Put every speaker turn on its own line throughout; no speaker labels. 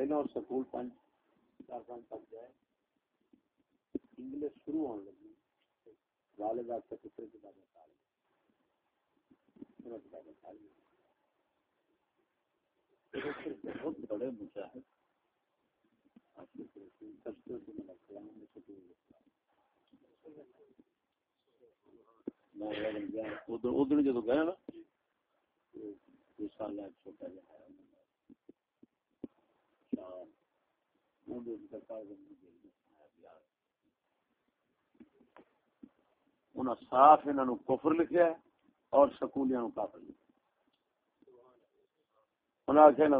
پہلے اور سکول پانچ چار پانچ تک جائے۔ انگلش شروع ہونے لگی۔ والد آپ سے کتنے کتابیں پڑھ کتابیں پڑھ بہت بڑے مجاہد ادھر جدو گیا نا سال چھوٹا جہاں جہا صاف انہوں کفر لکھا اور سکولیاں کافر لکھا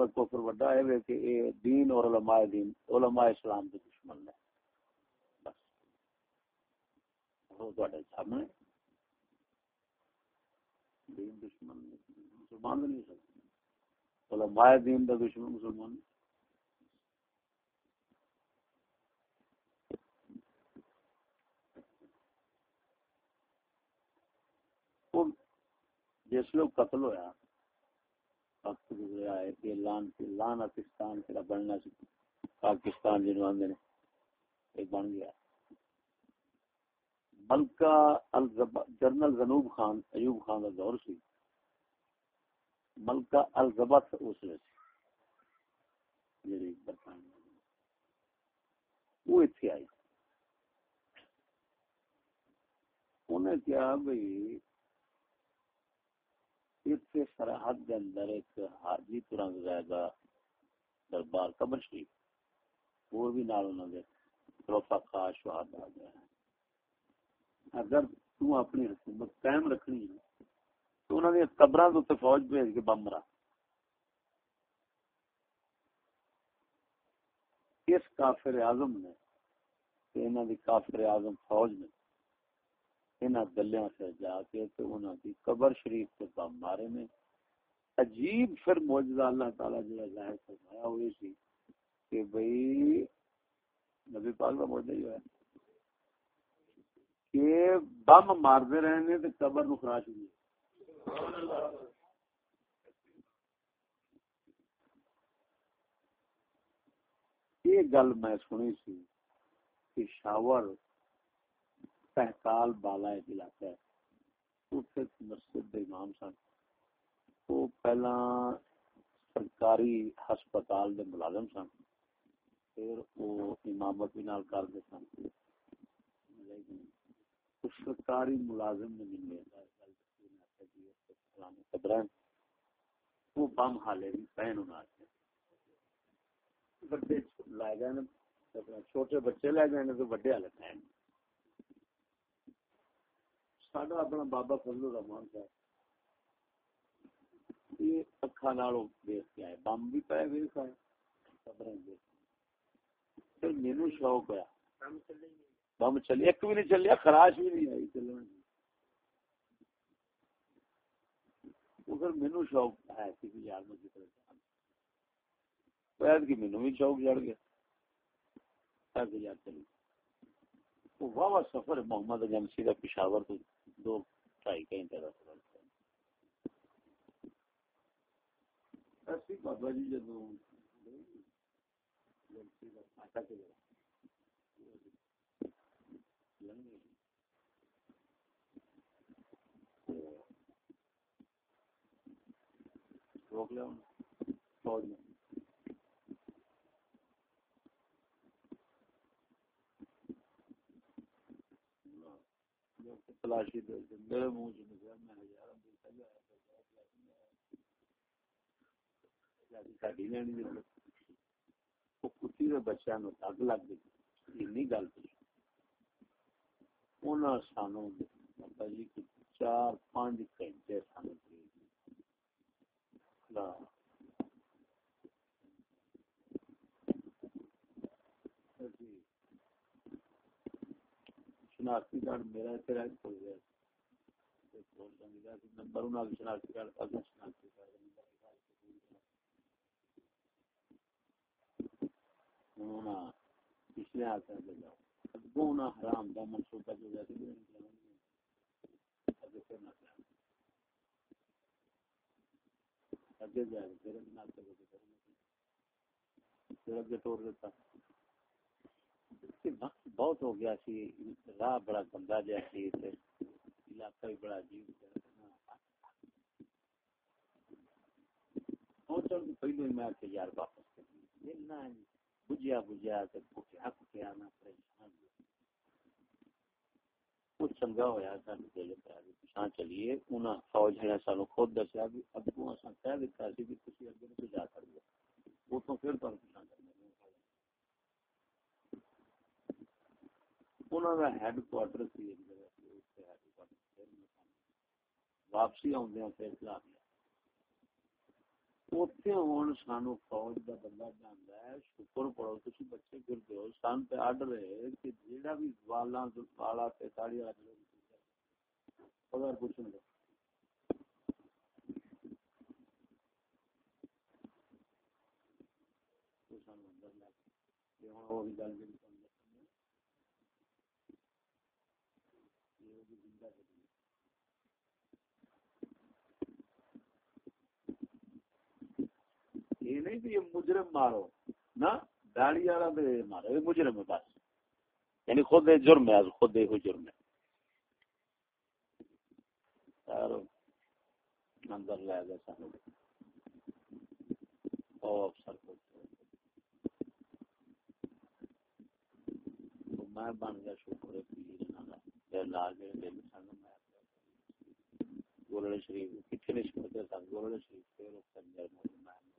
کفر ہے کہ دین اور علماء دین، علماء اسلام دشمن بس۔ سامنے دین دشمن مسلمان نہیں سکتے۔ علماء دین دشمن مسلمان جس لوگ قتل ہوا وقت گزرا ہے کہ لان لانتستان تیرا بننا سی پاکستان جنوب آدھے نے، ایک بن گیا۔ ملکہ جنرل جنوب خان، ایوب خان کا دور سی۔ ملکہ الزبت اس لیے جی برطانیہ وہ اتنے آئی۔ انہیں کیا بھائی اتنے سرحد کے اندر ایک حاجی ترنگ زیادہ دربار قبر شریف، وہ بھی نال انہوں نے رفقا شہاد آ گیا ہے اگر تو اپنی حکومت قائم رکھنی ہے، تو انہوں نے قبروں کے فوج بھیج کے بم مرا۔ اس کافر اعظم نے انہوں نے کافر اعظم فوج نے انہاں گلیاں سے جا کے تے انہاں دی قبر شریف تے بم مارے نے۔ عجیب پھر معجزہ اللہ تعالی جو ظاہر فرمایا ہوئی سی کہ بھئی نبی پاک کا معجزہ ہی ہے کہ بم مار دے رہے نے تے قبر نو خراش ہوئی۔ یہ گل میں سنی سی کہ شاور پہکال بالا ایک علاقہ ہے۔ اتنے مسجد دے امام سن۔ وہ پہلا سرکاری ہسپتال دے ملازم سن۔ پھر وہ امامت بھی نال کر دے سن۔ سرکاری ملازم نے ملے جی، وہ بم حالے بھی پہن ہونا بڑے لائے گئے چھوٹے بچے لے گئے تو بڑے والے پہن ساڈا اپنا بابا فضل الرحمان صاحب یہ اکھا نالوں دیکھ کے آئے بم بھی پائے ویس آئے خبریں دیکھ پھر مینو شوق ہوا بم ایک بھی نہیں چلیا خراش بھی نہیں آئی چلنے پھر مینو شوق ہے یار میں کی مینو بھی شوق جڑ گیا یار چلی واہ واہ سفر محمد ایجنسی کا پشاور تو دو ڈھائی گھنٹے کا سفر بابا جی جدو روک لیا فوج میں۔ تلاشی دے میرے منہ چ نکلا، میں ہزار بچیا نو اگ لگ گئی گل سانو جی چار پانچ گھنٹے سانو شناختی کارڈ میرا تیرا کھل گیا نمبر انہوں نے شناختی کارڈ اگلا شناختی کارڈ۔ پچھلے آتا ہے جاؤ۔ اگوں نہ حرام دا منصوبہ جو جاتی ہے اگے جائے پھر نہ کرے پھر اگے توڑ دیتا۔ بہت ہو گیا سی، راہ بڑا گندا جہا سی علاقہ بھی بڑا عجیب پہنچن پہلو میں کہ یار واپس کر جی، بجیا بجیا پریشان۔ کچھ چنگا دل چلیے انہاں فوج نے سانو خود دسیا بھی ابو اساں کہہ دیتا سی کہ تسی اگے نہیں جا سکدے تو پھر تانوں کرنا انہاں ہیڈ کوارٹر سی ایک جگہ سی، اس سے ہیڈ کوارٹر واپسی آوندے ہیں فیصلہ آ اوتھے ہون سانو فوج دا بندہ جاندا ہے، شکر پڑھو، تسی بچے گرتے ہو سان تے آرڈر ہے کہ جیڑا بھی والاں والا تے تاڑی والا جو خدا پوچھن دے سانو وہ بھی گل جڑی یہ نہیں کہ یہ مجرم مارو۔ نہ داڑی والا دے مارو یہ مجرم ہے بس۔ یعنی خود یہ جرم ہے خود ہی جرم ہے۔ اندر لے گئے سانو او افسر کو۔ میں بن گیا شکر پیر لال جڑے دل سن، میں گولڑے شریف، کتنے نہیں چھوڑتے سن گولڑے شریف، پھر اس کے اندر میں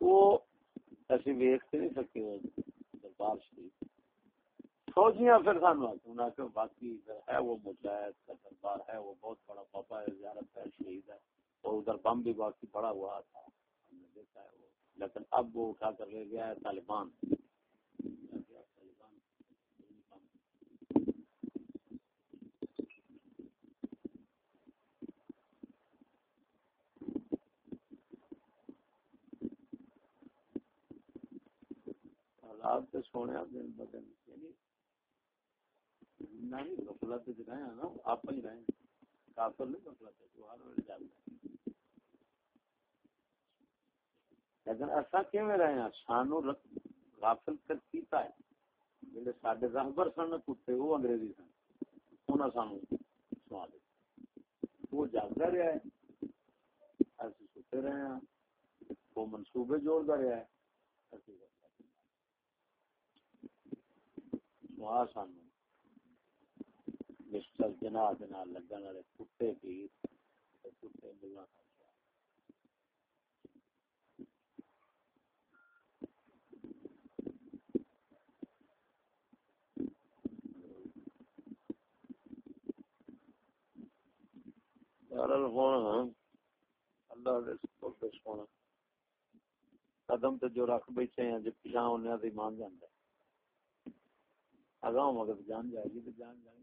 وہ اسی نہیں سکے دربار شریف۔ فوجیاں پھر سانو باقی ہے وہ مجاہد کا دربار ہے، وہ بہت بڑا بابا ہے، زیارت ہے شہید ہے۔ اور ادھر بم بھی باقی بڑا ہوا تھا، ہم نے دیکھا ہے وہ۔ لیکن اب وہ اٹھا کر لے گیا ہے طالبان۔ حالات تے سونے دن بدن یعنی نہیں غفلت وچ رہے ہیں نا، آپ ہی رہے ہیں۔ کافر نہیں غفلت ہے جو ہر ویلے جاندا ہے لیکن ایسا کیویں رہے ہیں؟ سانو غافل کر کیتا ہے۔ جڑے ساڈے راہبر سن، کتے، وہ انگریزی سن۔ انہاں سانو سوا دے وہ جاگدا رہیا ہے۔ اسی ستے رہے ہیں۔ وہ منصوبے جوڑدا رہیا ہے۔ اسی سوا سانو جناح دے نال لگن والے کتے پیر کتے ملا قدم تے جو رکھ بیٹھے ہیں جب پیچھا ہونے سے ایمان جانا ہے اگاں مگر جان جائے گی تو جان جائے گی۔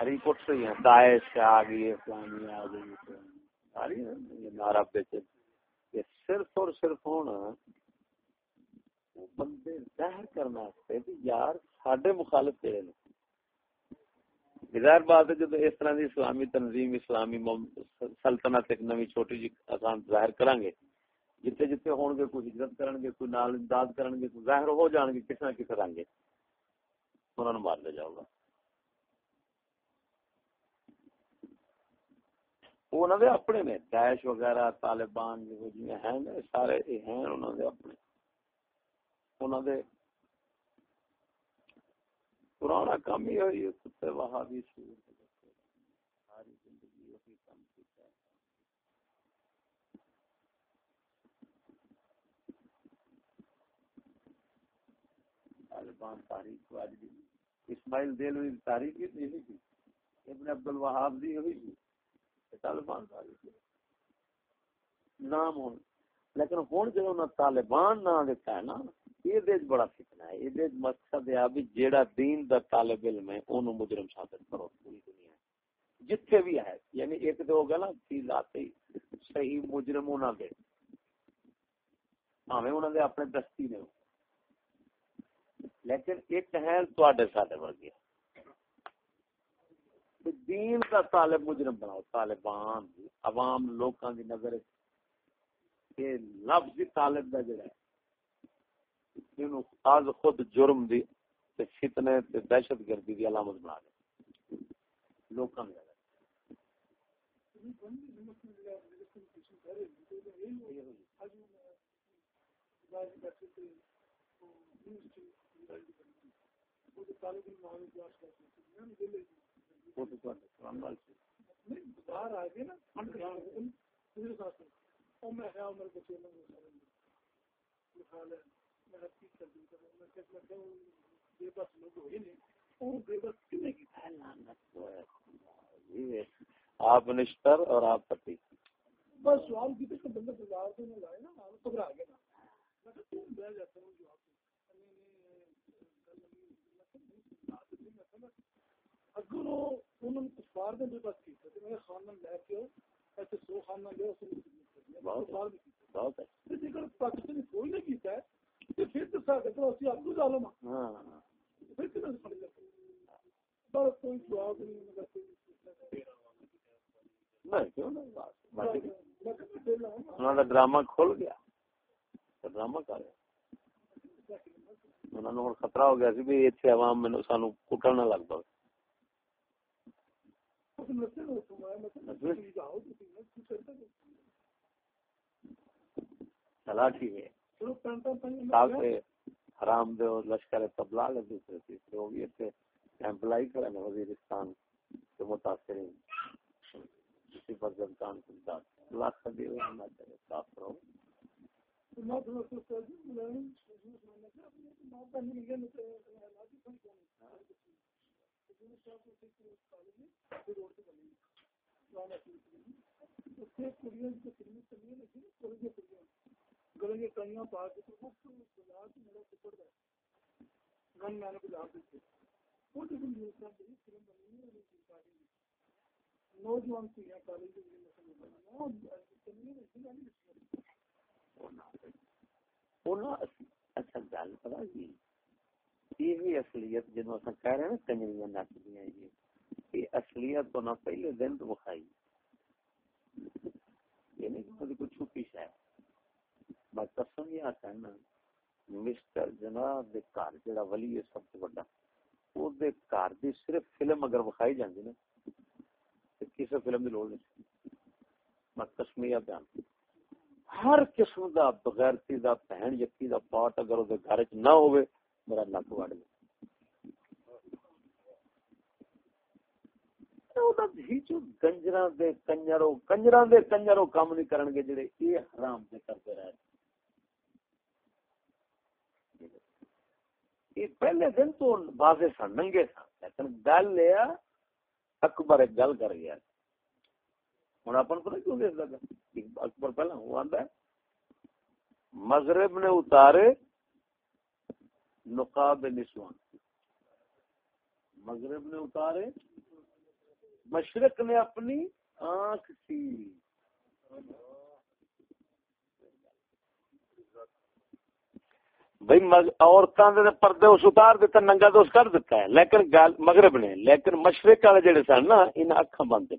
ہری پٹ سے ہی ہیں داعش آ گئی اسلامی آ گئی نعرہ بیچے یہ صرف اور صرف ہونا بندے ظاہر کرنا یار سڈے مخالف کہڑے نے۔ ظاہر بات ہے جب اس طرح کی اسلامی تنظیم، اسلامی سلطنت ایک نوی چھوٹی جی آسان ظاہر کریں گے جتنے جتنے ہون گے کوئی ہجرت کرن گے کوئی نال امداد کرن گے کوئی ظاہر ہو جان گے کس نہ کس رنگ انہوں نے مار لے جاؤ گا۔ وہ انہوں نے اپنے نے داعش وغیرہ، طالبان جو جی ہیں، سارے ہیں انہوں نے اپنے۔ انہوں نے پرانا کام ہی ہوئی کتے وہاں بھی سور ساری زندگی وہی کام کیتا ہے طالبان تاریخ کو آج بھی، اسماعیل دل ہوئی تاریخ ہی نہیں تھی۔ ابن عبد الوہاب دی ہوئی۔ طالبان نام ہون۔ لیکن ہوں جب طالبان نام دیتا ہے نا یہ دیج بڑا فتنہ ہے۔ یہ دیج مقصد ہے بھی جیڑا دین دا طالب علم ہے انہوں مجرم ثابت کرو پوری دنیا جتھے بھی ہے یعنی ایک تو ہوگا نا چیز آتے صحیح مجرم انہوں دے۔ ہمیں انہوں نے اپنے دستی نے۔ لیکن ایک ہے تو آڈے ساتھ ورگے۔ دین کا طالب مجرم بناؤ، طالبان دی، عوام، لوکاں دی نظر یہ لفظ طالب دا جڑا ہے۔ آج خود جرم دی تے فتنے تے دہشت گردی دی علامت بنا دے۔ لوکاں دی باہر آ گئے نا آپ نشتر اور آپ پتی بس سوال کی تو بندہ بازار سے لائے نا گھبرا گیا اگر انہوں نے کفار دے بس کی تے میں خانہ لے کے ایسے سو خانہ لے اس نے بہت بہت ہے جے پاکستانی کوئی نہیں کیتا ہے تے پھر تو سارے تو اسی ابو ظالم ہاں پھر کتنا پڑ جاتا بس کوئی جواب نہیں مگر نہیں کیوں نہیں انہوں نے ڈرامہ کھول گیا ڈرامہ کر انہوں نے خطرہ ہو گیا سی بھی اتنے عوام میں سانو کٹن نہ لگ پائے تلاشی ہے۔ حرام دے لشکر تبلاغ دوسرے تیسرے ہو گئی تھے امپلائی کرے نا وزیرستان کے متاثرین اسی پر جنتان کی داد لاکھ دی ہوئے ہم چلے صاف رہو نوجوان اچھا گل پتا یہ اصلیت جنوب کہہ رہے ہیں کنجریاں نچدیاں یہ۔ یہ اصلیت تو نہ پہلے دن تو بخائی یہ نہیں کہ کوئی چھپی شاید میں قسم یہ آتا ہے نا، مسٹر جناب دے گھر جڑا ولی ہے سب سے بڑا وہ دے گھر دی صرف فلم اگر بخائی جاندی نا فلم دی لوڑ نہیں۔ میں قسمیہ بیان ہر قسم دا بغیرتی دا بہن یکی دا پاٹ اگر وہ گھر نہ ہوئے میرا نک وڑ گیا۔ دے کنجرو دے کنجرو کام نہیں کرن گے جڑے حرام سے کرتے رہے یہ پہلے دن تو بازے سن، ننگے سن۔ لیکن گل لیا اکبر ایک گل کر گیا۔ ہوں اپن پتہ کیوں دیکھ لگا اکبر پہلا وہ آتا ہے، مغرب نے اتارے نقاب نسوان مغرب نے اتارے، مشرق نے اپنی آنکھ سی بھائی عورتوں نے پردے اس اتار دیتا ننگا تو اس کر دیتا ہے، لیکن مغرب نے، لیکن مشرق والے جڑے سن نا ان اکھا بند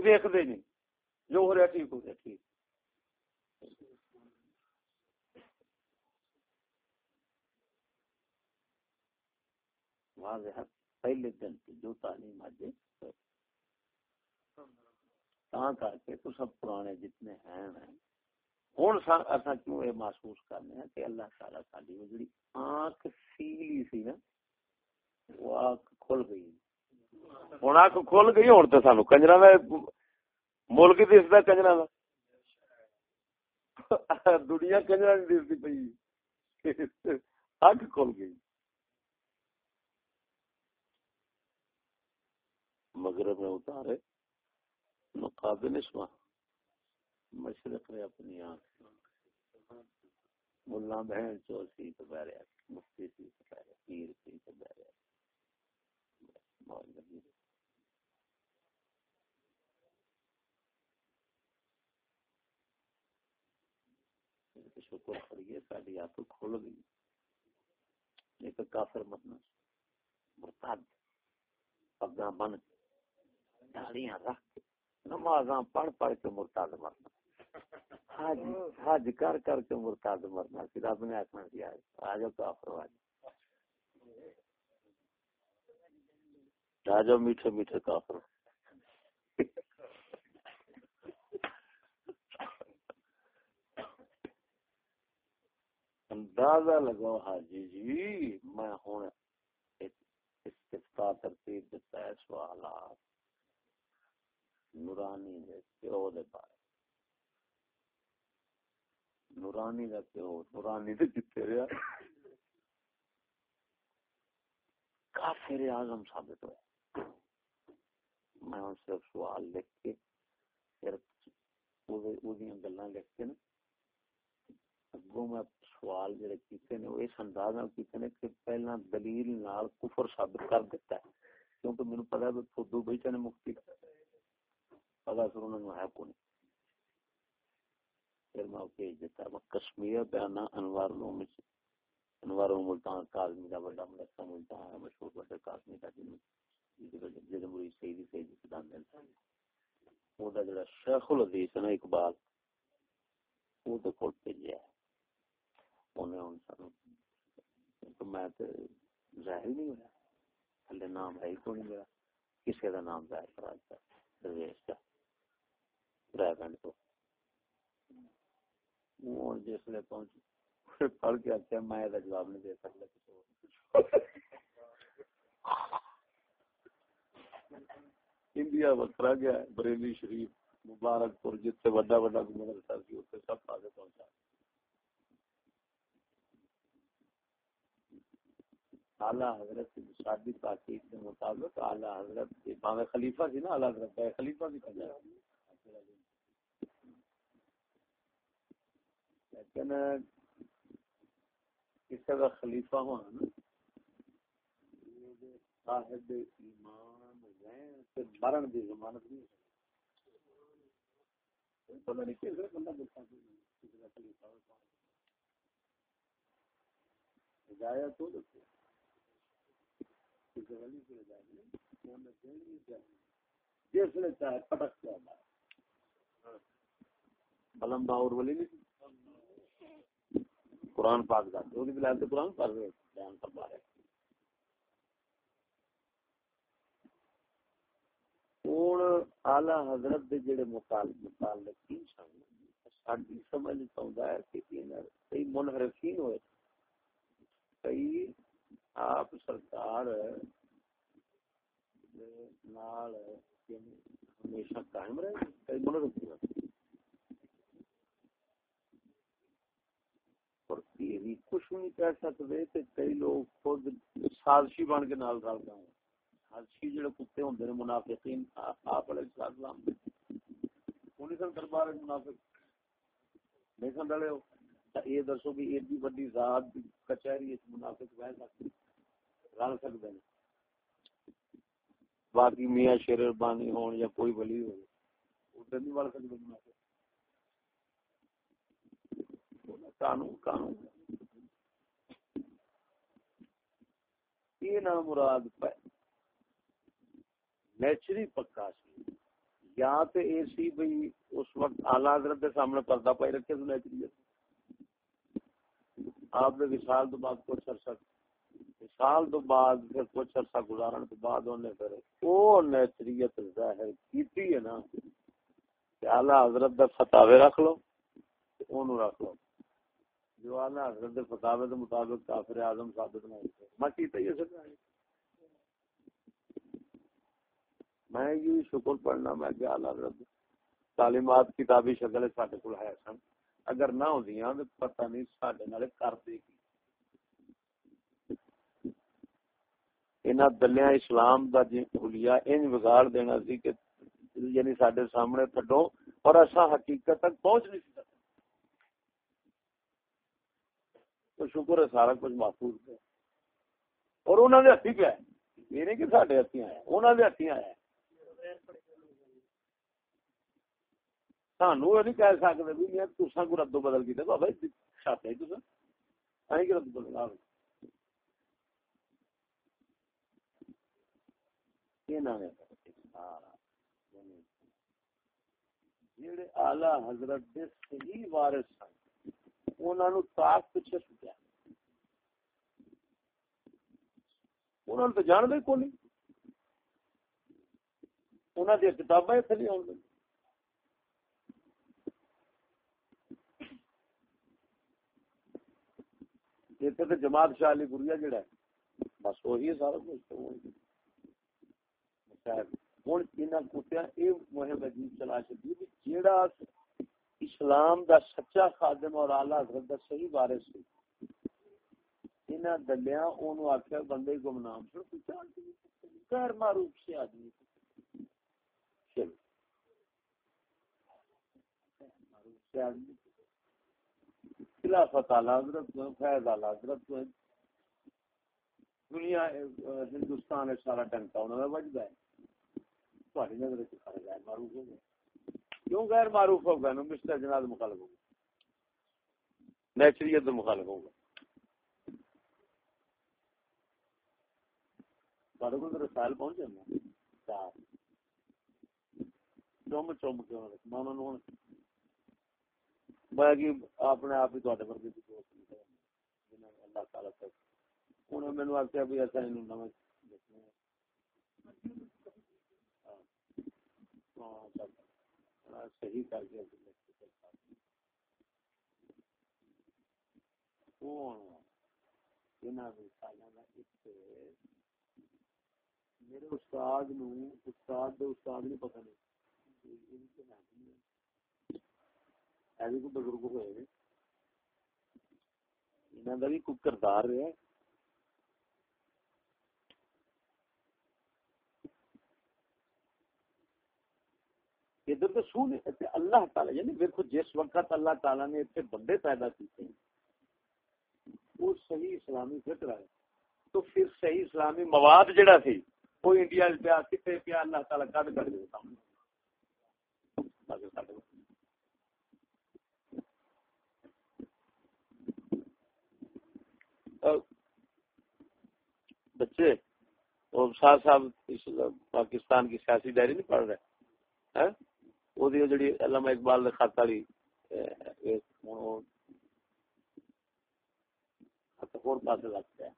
دیکھتے نہیں جو ہو رہا ٹھیک ہو رہا ٹھیک واضح پہلے دن کی جو تعلیم آج تاں کر کے تو سب پرانے جتنے ہیں ہیں ہوں اصا کیوں یہ محسوس کرنے ہیں کہ اللہ تعالی ساری وہ آنکھ سیلی سی نا وہ آنکھ کھل گئی ہوں آنکھ کھل گئی ہوں تو سانو کنجرا کا ملک دستا کنجرا کا دنیا کنجرا نہیں دستی پی اک کھل گئی مغرب میں اتارے مقابل اسما مشرق نے اپنی آنکھ ملا بہن چو سی تو بہ رہا مفتی سی تو بہ رہا پیر سی تو بہ رہا شکر کریے ساری آپ کھول گئی ایک کافر مرنا مرتاد پگا بن داڑیاں رکھ کے نمازاں پڑھ پڑھ کے مرتاد مرنا حج حج کر کر کے مرتاد مرنا سی رب نے آخنا سی آ جاؤ کافر آ آ جاؤ میٹھے میٹھے کافر۔ اندازہ لگاؤ حاجی جی میں ہوں استفتا ترتیب دیتا ہے سوالات نورانی دے پیو دے بارے۔ نورانی دا پیو، نورانی دے جتے رہا کافر اعظم ثابت ہوا میں ان سے سوال لکھ کے میں سوال جڑے کشمیر انوار انوار ملتان کاظمی کا بڑا مدرسہ ملتان ہے، مشہور بڑے کاظمی کا جن سیدی سیدی سدان جڑا شیخ الحدیث نا اقبال بھیجیا ہے سانو تو میں تے ظاہر نہیں نام ہے ہی کوئی میرا نام ظاہر کرا درویش رائے جس پہنچ پڑھ کے آتے میں جواب نہیں دے سکتا کسی انڈیا وکرا گیا بریلی، شریف، مبارک پور جس سے وڈا وڈا مدرسہ سی اس سے سب پاسے پہنچا۔ اعلی حضرت کی شادی تاکید کے مطابق اعلی حضرت امام خلیفہ تھی نا، اعلی حضرت خلیفہ بھی کہا لیکن کسی کا خلیفہ ہونا نا صاحب ایمان مرن دی ضمانت نہیں پتہ نہیں کس بندہ بولتا کسی کا خلیفہ ہدایت ہو دیکھو جس نے چاہے پٹک کے بلم باور ولی نہیں۔ قرآن پاک تو قرآن پڑھ رہے بیان فرما رہے ہوں آلہ حضرت دے جڑے متعلقین سن ساری سمجھ چاہتا ہے کہ کئی منحرفین ہوئے کئی آپ سرکار نال ہمیشہ قائم رہے کئی من رکھی اور یہ بھی کچھ نہیں کہہ سکتے کہ کئی لوگ خود سازشی بن کے نال رل گئے سازشی جڑے کتے ہوندے نے، منافقین، آپ علیہ السلام۔ انہیں سن دربار منافق۔ نہیں سن رلے ہو؟ یہ دسو بھی ایڈی وڈی ذات کچہری اس منافق بہ سکتے رل سکتے ہیں۔ باقی میاں شیر بانی ہون یا کوئی ولی ہو ادھر نہیں بڑھ سکتے منافق۔ قانون قانون۔ یہ نام مراد پہ نیچری پکا سی۔ یا تو اے سی بھائی اس وقت آلہ حضرت کے سامنے پردہ پائی رکھے تو نیچری ہے۔ آپ نے وشال تو بعد کچھ عرصہ سال تو بعد پھر کچھ عرصہ گزارن تو بعد انہیں پھر او نیچریت ظاہر کیتی ہے نا۔ کہ اعلی حضرت دے فتاوی رکھ لو اونوں رکھ لو۔ جو اعلی حضرت دے فتاوی دے مطابق کافر اعظم ثابت نہ ہوئے۔ میں کیتا ہی اسے میں یہ شکر پڑھنا، میں کہ اعلی حضرت تعلیمات کتابی شکل ساڈے کول ہے سن۔ اگر نہ ہوندیاں تے پتہ نہیں ساڈے نال کردے کی۔ انہاں دلیاں اسلام دا جی حلیہ ان بگاڑ دینا سی کہ یعنی ساڈے سامنے کڈو اور اسا حقیقت تک پہنچ نہیں سکتے۔ تو شکر ہے سارا کچھ محفوظ ہے۔ اور انہوں نے ہاتھی پہ یہ نہیں کہ سارے ہاتھی آیا انہوں نے ہاتھی آیا سانو یہ نہیں کہہ سکتے بھی میں تسا کو ردو بدل کی بابا چھاتے ہی تسا کہ رد بدل آ جڑے حضرت دے صحیح وارث سن انہاں نو پیچھے جان دے نہیں کتابیں اتنے نہیں آن اتنے تو جماعت شاہ علی گریا جڑا ہے بس وہی ہے سارا کچھ ہوں انہوں کتیا یہ مہم عجیب چلا چکی جیڑا اسلام دا سچا خادم اور آلہ حضرت دا صحیح بارے سے انہاں دلیاں اونوں آکھیا بندے کو نام سن پہچان غیر معروف سے آدمی چل معروف سے آدمی خلافت اعلی حضرت کو، فیض اعلی حضرت کو۔ دنیا، ہندوستان سارا ڈنکا انہوں نے بجدا ہے۔ تہاڈی نظر وچ کھڑا غیر معروف ہو گیا کیوں غیر معروف ہو گیا نو مسٹر جناب مخالف ہو گیا نیچریت مخالف ہو گیا چم چم کے اپنے آپ ہی اللہ تعالی انہوں نے مینو آخیا بھی ایسا صحیح کر کے میرے استاد نو استاد دے استاد نہیں پتہ نہیں ایسے کو بزرگ ہوئے ہیں انہوں کا بھی کوئی کردار رہا ہے ادھر تو سو نے اللہ تعالی یعنی دیکھو جس وقت اللہ تعالی نے اتنے بندے پیدا کیتے ہیں وہ صحیح اسلامی فکر ہے تو پھر صحیح اسلامی مواد جڑا سی کوئی انڈیا پیا کتنے پیا اللہ تعالی کد کر دیتا دے بچے ساتھ صاحب پاکستان کی سیاسی ڈائری نہیں پڑھ رہے ہاں؟ وہ جڑی علامہ اقبال خط والی ہاں، پاس لگتا ہے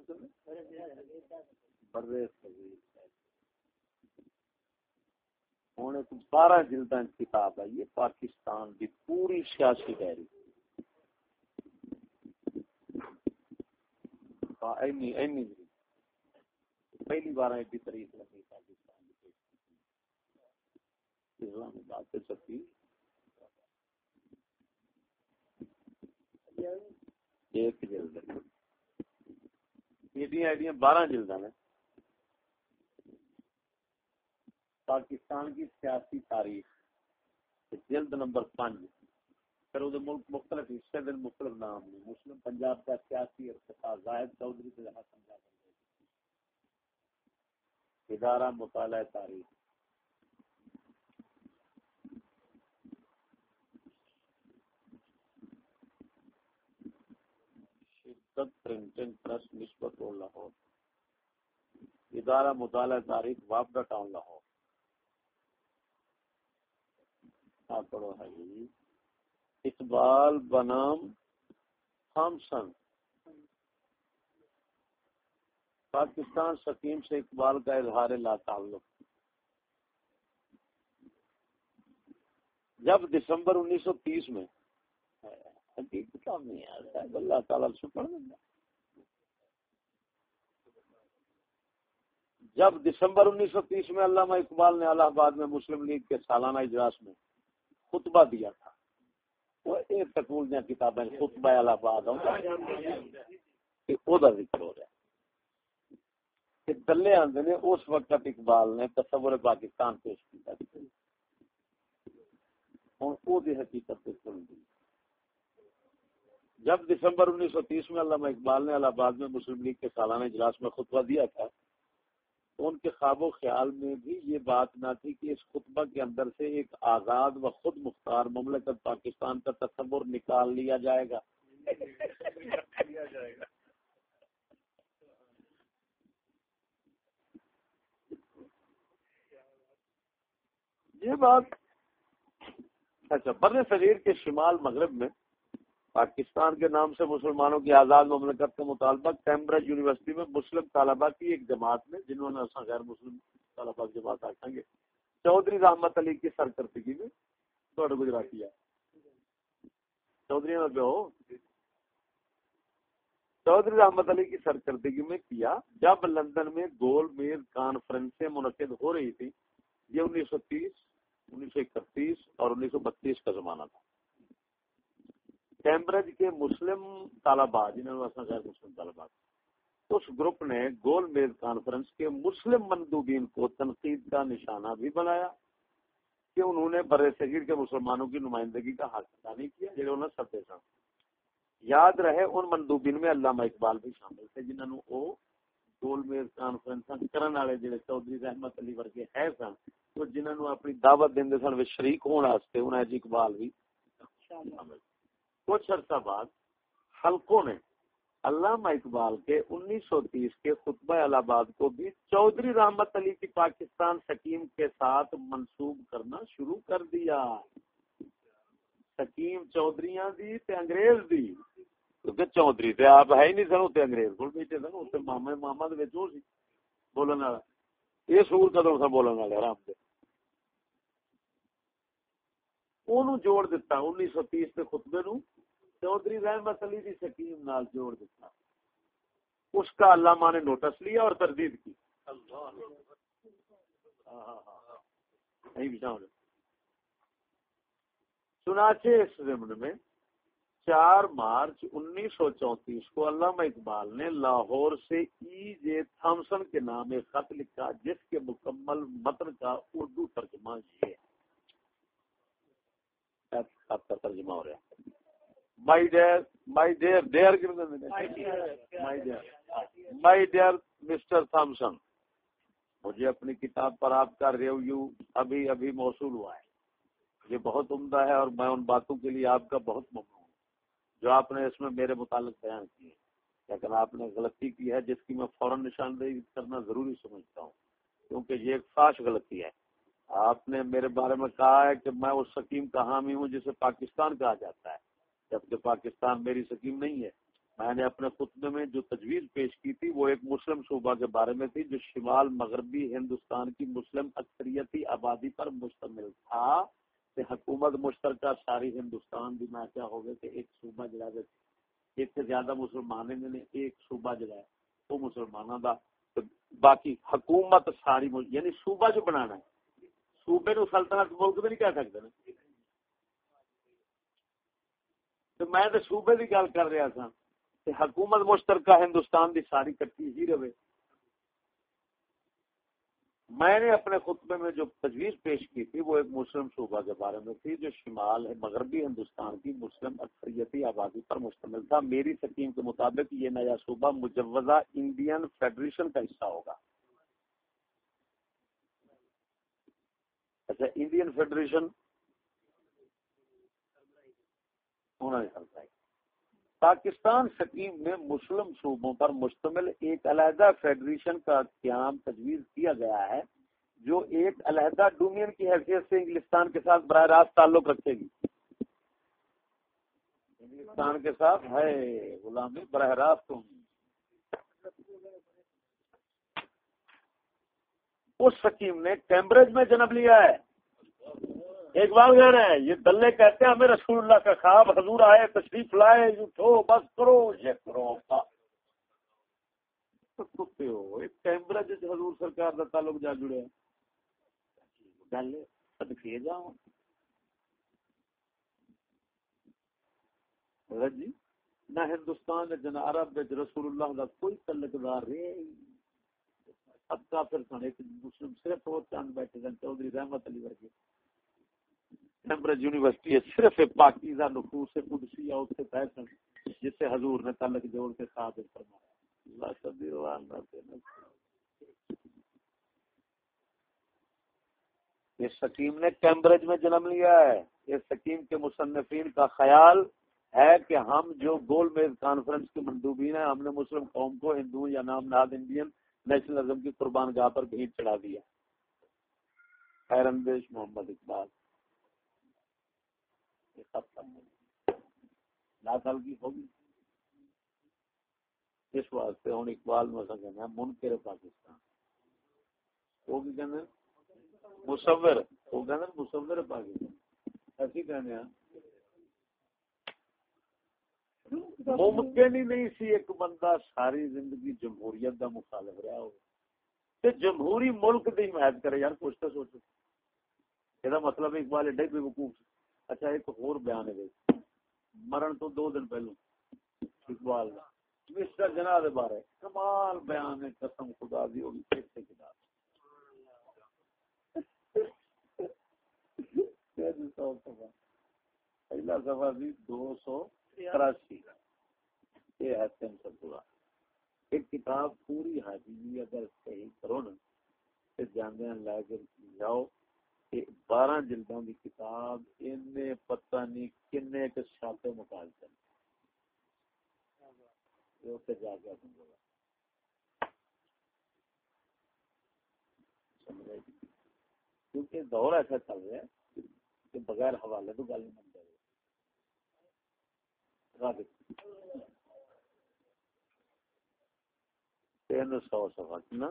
جگتا بولے بارہ جلد کتاب ہے۔ یہ پاکستان کی پوری سیاسی ڈائری پہلی بار ایڈی تاریخ لگی پاکستان اسلامی بات سے سکتی ایک جلد ایڈیاں ایڈیاں بارہ جلد ہیں۔ پاکستان کی سیاسی تاریخ، جلد نمبر پانچ۔ پھر وہ ملک مختلف حصے دن مختلف نام نے مسلم، پنجاب کا سیاسی ارتقا زاہد چودھری سے جہاں سمجھا ادارہ مطالعہ تاریخ۔ پرنٹنگ پریس نسبت لاہور۔ ادارہ مطالعہ تاریخ وابڈا ٹاؤن لاہور۔ پڑھو ہے جی۔ اقبال بنام تھامسن۔ پاکستان سکیم سے اقبال کا اظہار لا تعلق جب دسمبر انیس سو تیس میں حقیقت نہیں ہے اللہ تعالیٰ سے پڑھ جب دسمبر انیس سو تیس میں علامہ اقبال نے الہ آباد میں مسلم لیگ کے سالانہ اجلاس میں خطبہ دیا تھا، وہ ایک تکول دیا کتابیں خطبہ الہ آباد وہ ذکر ہو رہا ہے۔ کہ دلے آندے نے، اس وقت اقبال نے تصور پاکستان پیش کیا۔ حقیقت پہ کھل دی جب دسمبر انیس سو تیس میں علامہ اقبال نے الہ آباد میں مسلم لیگ کے سالانہ اجلاس میں خطبہ دیا تھا، تو ان کے خواب و خیال میں بھی یہ بات نہ تھی کہ اس خطبہ کے اندر سے ایک آزاد و خود مختار مملکت پاکستان کا تصور نکال لیا جائے گا۔ یہ بات اچھا بر صغیر کے شمال مغرب میں پاکستان کے نام سے مسلمانوں کی آزاد مملکت کا مطالبہ کیمبرج یونیورسٹی میں مسلم طالبہ کی ایک جماعت میں، جنہوں نے غیر مسلم طالبہ کی جماعت آخیں گے۔ چودھری رحمت علی کی سرکردگی میں تھوڑا گجراتی ہے۔ چودھری میں ہو۔ چودھری رحمت علی کی سرکردگی میں کیا؟ جب لندن میں گول میر کانفرنسیں منعقد ہو رہی تھی، یہ انیس سو تیس، انیس سو اکتیس اور انیس سو بتیس کا زمانہ تھا۔ کیمبرج کے مسلم طالبات جنہوں نے غیر مسلم طالبات اس گروپ نے گول میز کانفرنس کے مسلم مندوبین کو تنقید کا نشانہ بھی بنایا کہ انہوں نے بر صغیر کے مسلمانوں کی نمائندگی کا حق ادا نہیں کیا، جنہوں نے سب سن یاد رہے ان مندوبین میں علامہ اقبال بھی شامل تھے، جنہوں نے وہ گول میز کانفرنس کرنے والے جڑے چودھری رحمت علی ورگے ہے سن، تو جنہوں نے اپنی دعوت دیں سن شریک ہونے انہیں جی اقبال بھی شامل۔ کچھ عرصہ بعد حلقوں نے علامہ اقبال کے انیس سو تیس کے خطبہ الہ آباد کو بھی چودھری رحمت علی کی پاکستان سکیم کے ساتھ منسوب کرنا شروع کر دیا۔ سکیم چودھریاں دی تے انگریز دی۔ کیونکہ چودھری تے آپ ہے ہی نہیں سن، اتنے انگریز کو بیٹھے سن، اتنے ماما ماما دے سی بولن والا۔ یہ سور کدو سا بولن والے رام دے۔ اونوں جوڑ دیتا انیس سو تیس کے خطبے نو چودھری رحمت علی کی سکیم نال جوڑ دیتا اس کا علامہ نے نوٹس لیا اور تردید کی۔ چنانچہ اس ضمن میں چار مارچ انیس سو چونتیس کو علامہ اقبال نے لاہور سے ای جے تھامسن کے نام ایک خط لکھا، جس کے مکمل متن کا اردو ترجمہ یہ خط کا ترجمہ ہو رہا ہے۔ My dear my dear dear my dear mister Thomson مجھے اپنی کتاب پر آپ کا ریویو ابھی ابھی موصول ہوا ہے۔ یہ بہت عمدہ ہے اور میں ان باتوں کے لیے آپ کا بہت ممنون ہوں۔ جو آپ نے اس میں میرے متعلق بیان کی ہے لیکن آپ نے غلطی کی ہے جس کی میں فوراً نشاندہی کرنا ضروری سمجھتا ہوں۔ کیونکہ یہ ایک فاش غلطی ہے۔ آپ نے میرے بارے میں کہا ہے کہ میں اس سکیم کا حامی ہوں جسے پاکستان کہا جاتا ہے۔ جبکہ پاکستان میری سکیم نہیں ہے، میں نے اپنے خطبے میں جو تجویز پیش کی تھی، وہ ایک مسلم صوبہ کے بارے میں تھی، جو شمال مغربی ہندوستان کی مسلم اکثریتی آبادی پر مشتمل تھا کہ حکومت مشترکہ ساری ہندوستان بھی میں کیا ہوگا کہ ایک صوبہ جگہ ایک سے زیادہ مسلمان نے ایک صوبہ جگہ ہے، وہ مسلمانوں کا باقی حکومت ساری یعنی صوبہ جو بنانا ہے، صوبے نو سلطنت ملک بھی نہیں کہہ سکتے تو میں تو صوبے کی گل کر رہا تھا کہ حکومت مشترکہ ہندوستان دی ساری کٹی ہی رہے۔ میں نے اپنے خطبے میں جو تجویز پیش کی تھی وہ ایک مسلم صوبہ کے بارے میں تھی جو شمال مغربی ہندوستان کی مسلم اکثریتی آبادی پر مشتمل تھا۔ میری سکیم کے مطابق یہ نیا صوبہ مجوزہ انڈین فیڈریشن کا حصہ ہوگا۔ اچھا انڈین فیڈریشن ہونا چلتا ہے۔ پاکستان سکیم میں مسلم صوبوں پر مشتمل ایک علیحدہ فیڈریشن کا قیام تجویز کیا گیا ہے، جو ایک علیحدہ ڈومین کی حیثیت سے انگلستان کے ساتھ براہ راست تعلق رکھے گی۔ انگلستان کے ساتھ؟ ہے غلامی براہ راست ہوں اس سکیم نے کیمبرج میں جنم لیا ہے۔ اقبال کہہ رہے ہیں یہ دلے کہتے ہیں، ہمیں رسول اللہ کا خواب، حضور آئے، تشریف لائے اٹھو بس کرو، یہ کرو کتے ہو، ایک کیمبرج حضور سرکار کا تعلق جا جڑے گل سدکے جاؤ ہاں جی نہ ہندوستان جنا عرب رسول اللہ کا کوئی تعلق دار رہے اب کافر سن، ایک مسلم صرف وہ چاند بیٹھے سن، چودھری رحمت علی ورگے۔ کیمبرج یونیورسٹی ہے، صرف پاکیزہ نفوس قدسی ہے اس سے پیسن جس سے حضور نے تعلق جوڑ کے ثابت فرمایا۔ اللہ شبیر وان اس سکیم نے کیمبرج میں جنم لیا ہے۔ اس سکیم کے مصنفین کا خیال ہے کہ ہم جو گول میز کانفرنس کے مندوبین ہیں، ہم نے مسلم قوم کو ہندو یا نام ناد انڈین نیشنلزم کی قربان گاہ پر بھیڑ چڑھا دیا خیر اندیش، محمد اقبال۔ سال کی ہوگی۔ اس واسطے ہوں اقبال میں کہنا ہے منکر پاکستان۔ وہ بھی کہنا مصور۔ وہ کہنا مصور پاکستان۔ ایسی کہنے ہیں۔ ممکن ہی نہیں سی ایک بندہ ساری زندگی جمہوریت دا مخالف رہا ہو تے جمہوری ملک دی حمایت کرے۔ یار کچھ تو سوچو۔ یہ مطلب اقبال ایڈا بے وقوف اچھا ایک اور بیان ہے مرن تو دو دن پہلو، اقبال مسٹر جناح دے بارے۔ کمال بیان ہے، قسم خدا دی ہوگی پھر سے کتاب پہلا صفحہ بھی دو سو تراسی۔ یہ ہے تین سو پورا ایک کتاب پوری حاضری، اگر صحیح کرو نا تو جانے لے کے جاؤ۔ بارہ جلدوں کی کتاب ان پتہ نہیں کنے کے شاپے مکال چل جا کے کیونکہ دور ایسا چل رہا ہے کہ بغیر حوالے تو گل نہیں بن تین سو سفا کتنا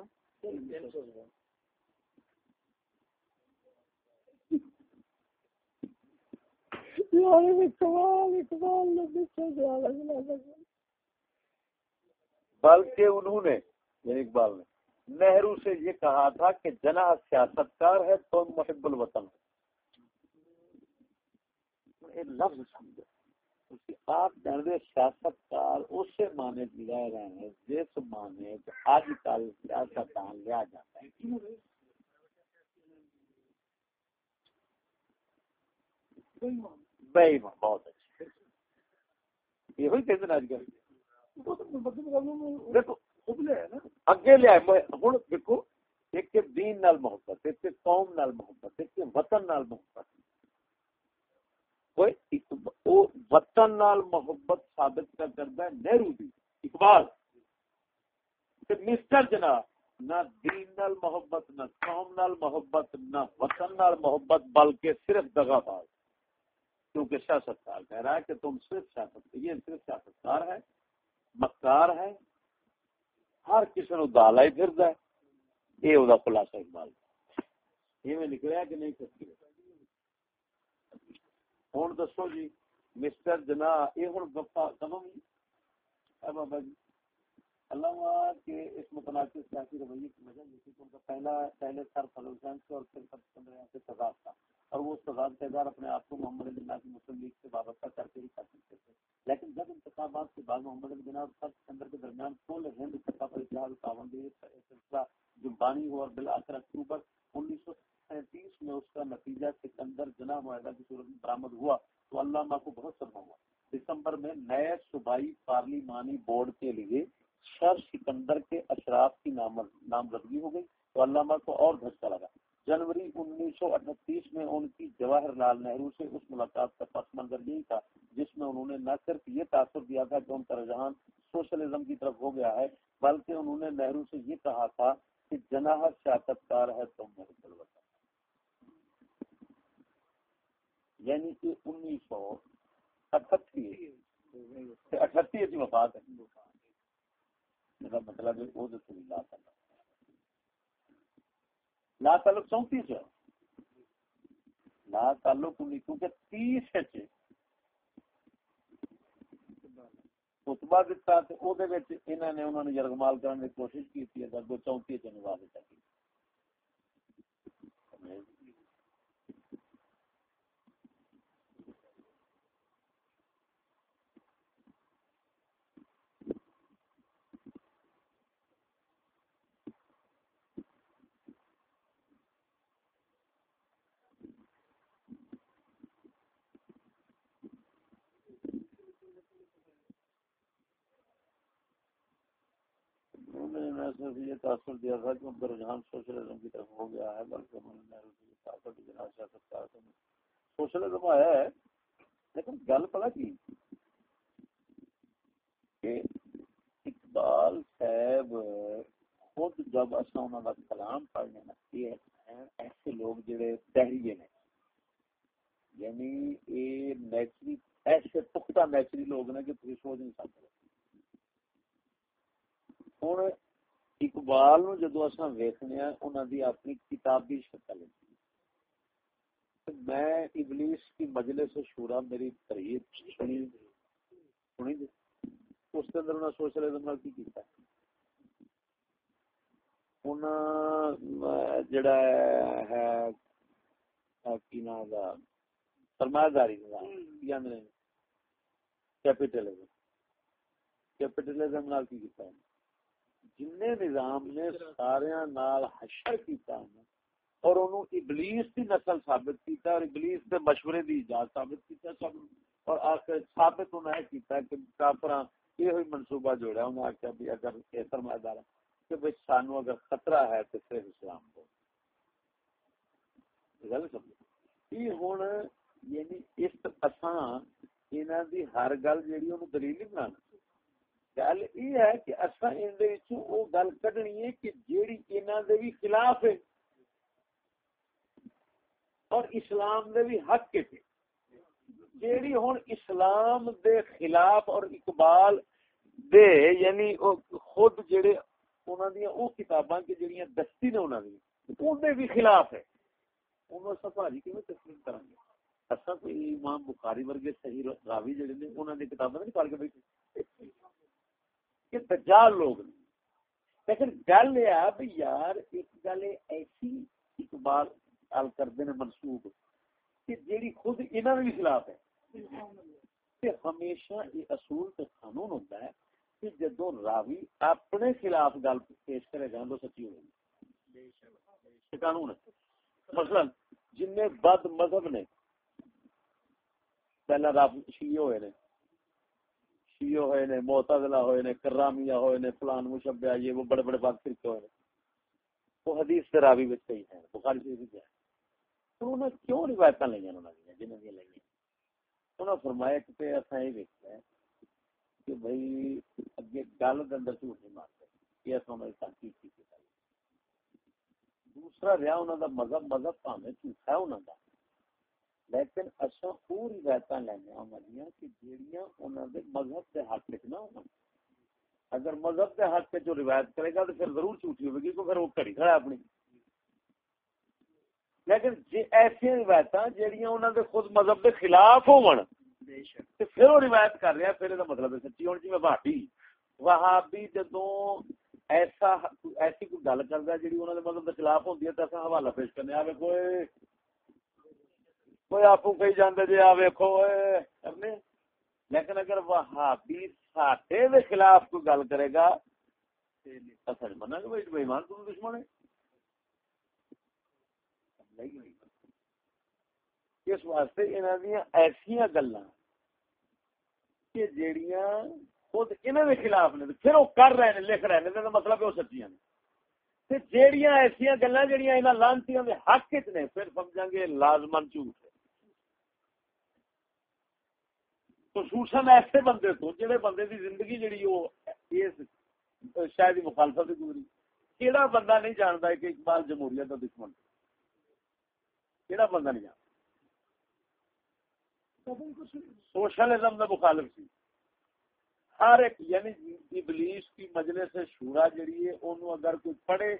بلکہ انہوں نے یعنی اقبال نے نہرو سے یہ کہا تھا کہ جنا سیاستکار ہے تو محب الوطن لفظ سمجھو آپ جانتے سیاست کار اس مانے رہ رہے ہیں جس مانے آج کل سیاست لیا جاتا ہے بہت اچھے یہ ہوئی کہتے آج کل اگے لیا ہوں دیکھو ایک دین نال محبت ایک قوم نال محبت ایک وطن نال محبت۔ وطن نال محبت ثابت کر کرتا ہے نہرو دی۔ اقبال۔ مسٹر جنا نہ دین نال محبت نہ قوم نال محبت نہ وطن نال محبت بلکہ صرف دگا باز کیونکہ سیاستکار کہہ رہا ہے کہ تم صرف سیاست یہ صرف سیاستکار ہے مکار ہے ہر کسی نو دالا ہی پھر ہے، یہ وہ خلاصہ اقبال یہ میں نکلیا کہ نہیں سکتی ہوں دسو جی مسٹر جنا یہ ہوں گپا کدوں بابا جی اللہ کے اس متنازع سیاسی رویے کی وجہ یہ کہ ان کا پہلا، پہلے سر فضل سے اور پھر سب پندرہ سے آزاد کردار اپنے آپ کو محمد علی جناح کی مسلم لیگ سے وابستہ کر کے ہی کر سکتے تھے۔ لیکن جب انتخابات کے بعد محمد علی جناح اور سب سکندر کے درمیان کل ہند سطح پر اتحاد تعاون سلسلہ جو بانی ہوا اور بالآخر اکتوبر انیس سو سینتیس میں اس کا نتیجہ سکندر جناح معاہدہ کی صورت میں برآمد ہوا تو علامہ کو بہت صدمہ ہوا دسمبر میں نئے صوبائی پارلیمانی بورڈ کے لیے شر سکندر کے اشراف کی نامزدگی ہو گئی تو علامہ کو اور دھچکا لگا جنوری انیس سو اٹھتیس میں ان کی جواہر لال نہرو سے اس ملاقات کا پس منظر یہی تھا جس میں انہوں نے نہ صرف یہ تاثر دیا تھا کہ ان کا رجحان سوشلزم کی طرف ہو گیا ہے بلکہ انہوں نے نہرو سے یہ کہا تھا کہ جناح سیاست کار ہے تم میرے بتا یعنی کہ انیس سو اٹھتی اٹھتی کی وفات ہے میرا مطلب ہے وہ تو لا تعلق لا تعلق چونتیس ہے لا تعلق نہیں کیونکہ تیس خطبہ دیتا تے او دے وچ انہاں نے کرنے کی کوشش کی تھی اگر دو چونتی چنوا دیتا کی میں صرف یہ تاثر دیا تھا کہ ان کا رجحان سوشلزم کی طرف ہو گیا ہے، بلکہ انہوں نے نہرو کی تاثر کی جناب سیاست کا سوشلزم آیا ہے۔ لیکن گل پتا کی؟ کہ اقبال صاحب خود جب اصا انہوں کا کلام پڑھنے لگتی ہے ایسے لوگ جڑے تحریے نے یعنی یہ نیچری ایسے پختہ نیچری لوگ نے کہ تھی سوچ نہیں سکتے ہوں اقبال نو جدو اصا ویخنے انہوں دی اپنی کتابی شکل میں ابلیس کی مجلس شورا میری تحریر سنی سنی دی اس کے اندر انہوں نے سوشلزم کی کیتا جڑا ہے کی نام کا سرمایہ داری کیپیٹلزم کیپیٹلزم کی کیتا ہے جن نظام نے سارے نال حشر کیتا ہے اور انہوں ابلیس کی نسل ثابت کیتا اور ابلیس کے مشورے ثابت کیتا سب اور آخر ثابت انہیں کیتا کہ کافراں یہ ہوئی منصوبہ جوڑا انہیں آخیا بھی اگر یہ سرمایہ دار کہ بھائی سانو اگر خطرہ ہے تو صرف اسلام کو۔ گل سمجھ یہ ہوں یعنی اس اساں انہاں دی ہر گل جیڑی انہوں دلیل نہیں بنانا۔ گل یہ ہے کہ اساں ان دے اصا وہ گل کڈنی ہے کہ جیڑی انہوں دے بھی خلاف ہے اور اسلام دے بھی حق کے تھے جیڑی ہوں اسلام دے خلاف اور اقبال دے یعنی خود جڑے انہوں دیا وہ کتاباں کی جڑیاں دستی نے انہوں نے ان دے بھی خلاف ہے۔ انہوں نے سفاری کی میں تسلیم کریں گے اصا کوئی امام بخاری ورگے صحیح راوی جڑے نے انہوں نے کتابیں نہیں پڑھ کے بیٹھے۔ کہ دجال لوگ نے۔ لیکن گل یہ ہے بھی یار، ایک گل ایسی اقبال گل کرتے ہیں منسوب کہ جیڑی خود انہوں نے خلاف ہے۔ کہ ہمیشہ یہ اصول تو قانون ہوتا ہے کہ جدو راوی اپنے خلاف گل پیش کرے گا تو سچی ہوگی قانون ہے۔ مثلا جن بد مذہب نے پہلا رب شیعہ ہوئے نے، شیعہ ہوئے نے، معتزلہ ہوئے نے، کرامیہ ہوئے نے، فلان مشبہ، یہ وہ بڑے بڑے بات فرقے ہوئے نے۔ وہ حدیث سے راوی بھی صحیح ہے بخاری سے بھی ہے تو انہوں نے کیوں روایت لیں انہوں نے جنہوں نے لیں انہوں فرمایا کہ ایسا ہی دیکھتا ہے کہ بھائی اگے گل کے اندر جھوٹ نہیں مارتے، یہ ایسا انہوں نے تحقیق کی دوسرا رہا انہوں کا مذہب مذہب پاویں جھوٹا ہے انہوں کا لیکن اچھا وہ روایت لینا ہمارا کہ جیڑیاں انہوں نے مذہب کے حق چ نہ ہو اگر مذہب کے حق سے جو روایت کرے گا تو پھر ضرور جھوٹی ہوگی کیونکہ وہ کری کھڑا اپنی۔ لیکن جی ایسی روایت جہاں انہوں نے خود مذہب کے خلاف ہو پھر وہ روایت کر رہا پھر یہ مطلب ہے سچی ہوں جی میں بھابی وہابی جدو ایسا ایسی کوئی گل کرتا جی انہوں نے مذہب کے خلاف ہوتی ہے اصل حوالہ پیش کرنے آ کوئی کوئی آپ کہی جانے جی آ ویکو کرنے۔ لیکن اگر وہابی ساٹے دے خلاف کوئی گل کرے گا سچ منا کہ بھائی بےمان تو دشمن ہے نہیں اس واسطے انہوں دیا ایسا گلا کہ جیڑیاں خود انہوں کے خلاف نے، پھر وہ کر رہے ہیں لکھ رہے ہیں مطلب وہ سچیاں نے۔ جیڑیاں ایسا گلا جہاں یہاں لانتی حق نے، پھر سمجھا گے لازمن جھوٹ خصوصاً ایسے بندے تو، جڑے بندے دی زندگی جڑی وہ اس شاید مخالفت گزری، کیڑا بندہ نہیں جانتا کہ اقبال جمہوریت کا دشمن ہے؟ کیڑا بندہ نہیں جانتا۔ سوشلزم کا مخالف سی۔ ہر ایک یعنی ابلیس کی مجلس سے شورا جڑی ہے انہوں اگر کوئی پڑھے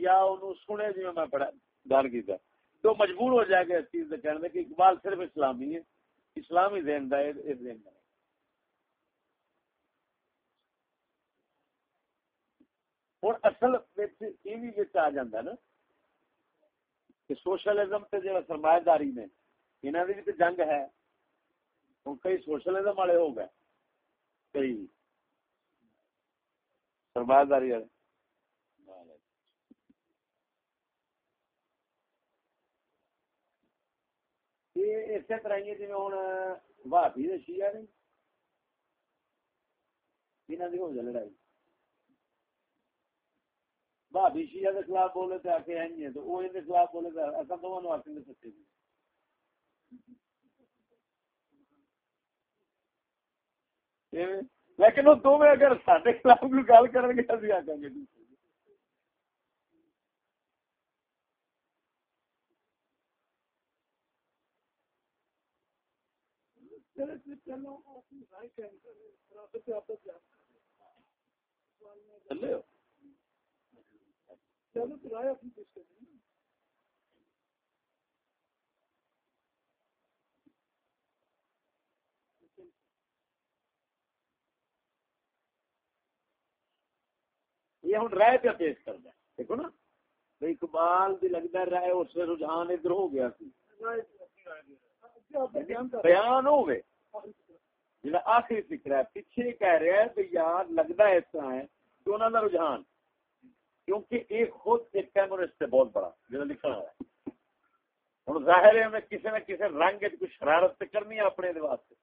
یا انہوں سنے جی میں پڑھا گل کی تو مجبور ہو جائے گا اس چیز کہنے کہ اقبال صرف اسلامی ہے اسلامی دین دا اس دین دا اور اصل آ جاتا نا کہ سوشلزم سے جا سرمایہ داری نے انہوں نے بھی تو جنگ ہے ہوں کئی سوشلزم والے ہو گئے، کئی سرمایہ داری والے اسی طرح ہی جی ہوں بھابی شیعہ نے انہوں کی ہو جائے لڑائی۔ بھابی شیعہ کے خلاف بولے تو آ کے آئی ہیں تو وہ ان کے خلاف بولے تے اساں تو اصل دونوں آ کے سچے لیکن وہ دونوں اگر سارے خلاف کوئی گل کریں گے ابھی آ گے۔ چلو۔ کرایہ اپنی پیش کر یہ ہوں رائے پہ پیش کر دیں۔ دیکھو نا اقبال بھی لگتا رائے اس سے رجحان ادھر ہو گیا۔ سی بیان ہو گئے۔ جا آخری فکر ہے پیچھے کہہ رہا ہے کہ یار لگتا ہے اس طرح ہے کہ انہوں کا رجحان۔ کیونکہ ایک خود ایک کیمورسٹ سے بہت بڑا جنہیں لکھنا ہے۔ ہوں، ظاہر ہے انہیں کسی نہ کسی رنگ کچھ شرارت سے کرنی ہے اپنے واسطے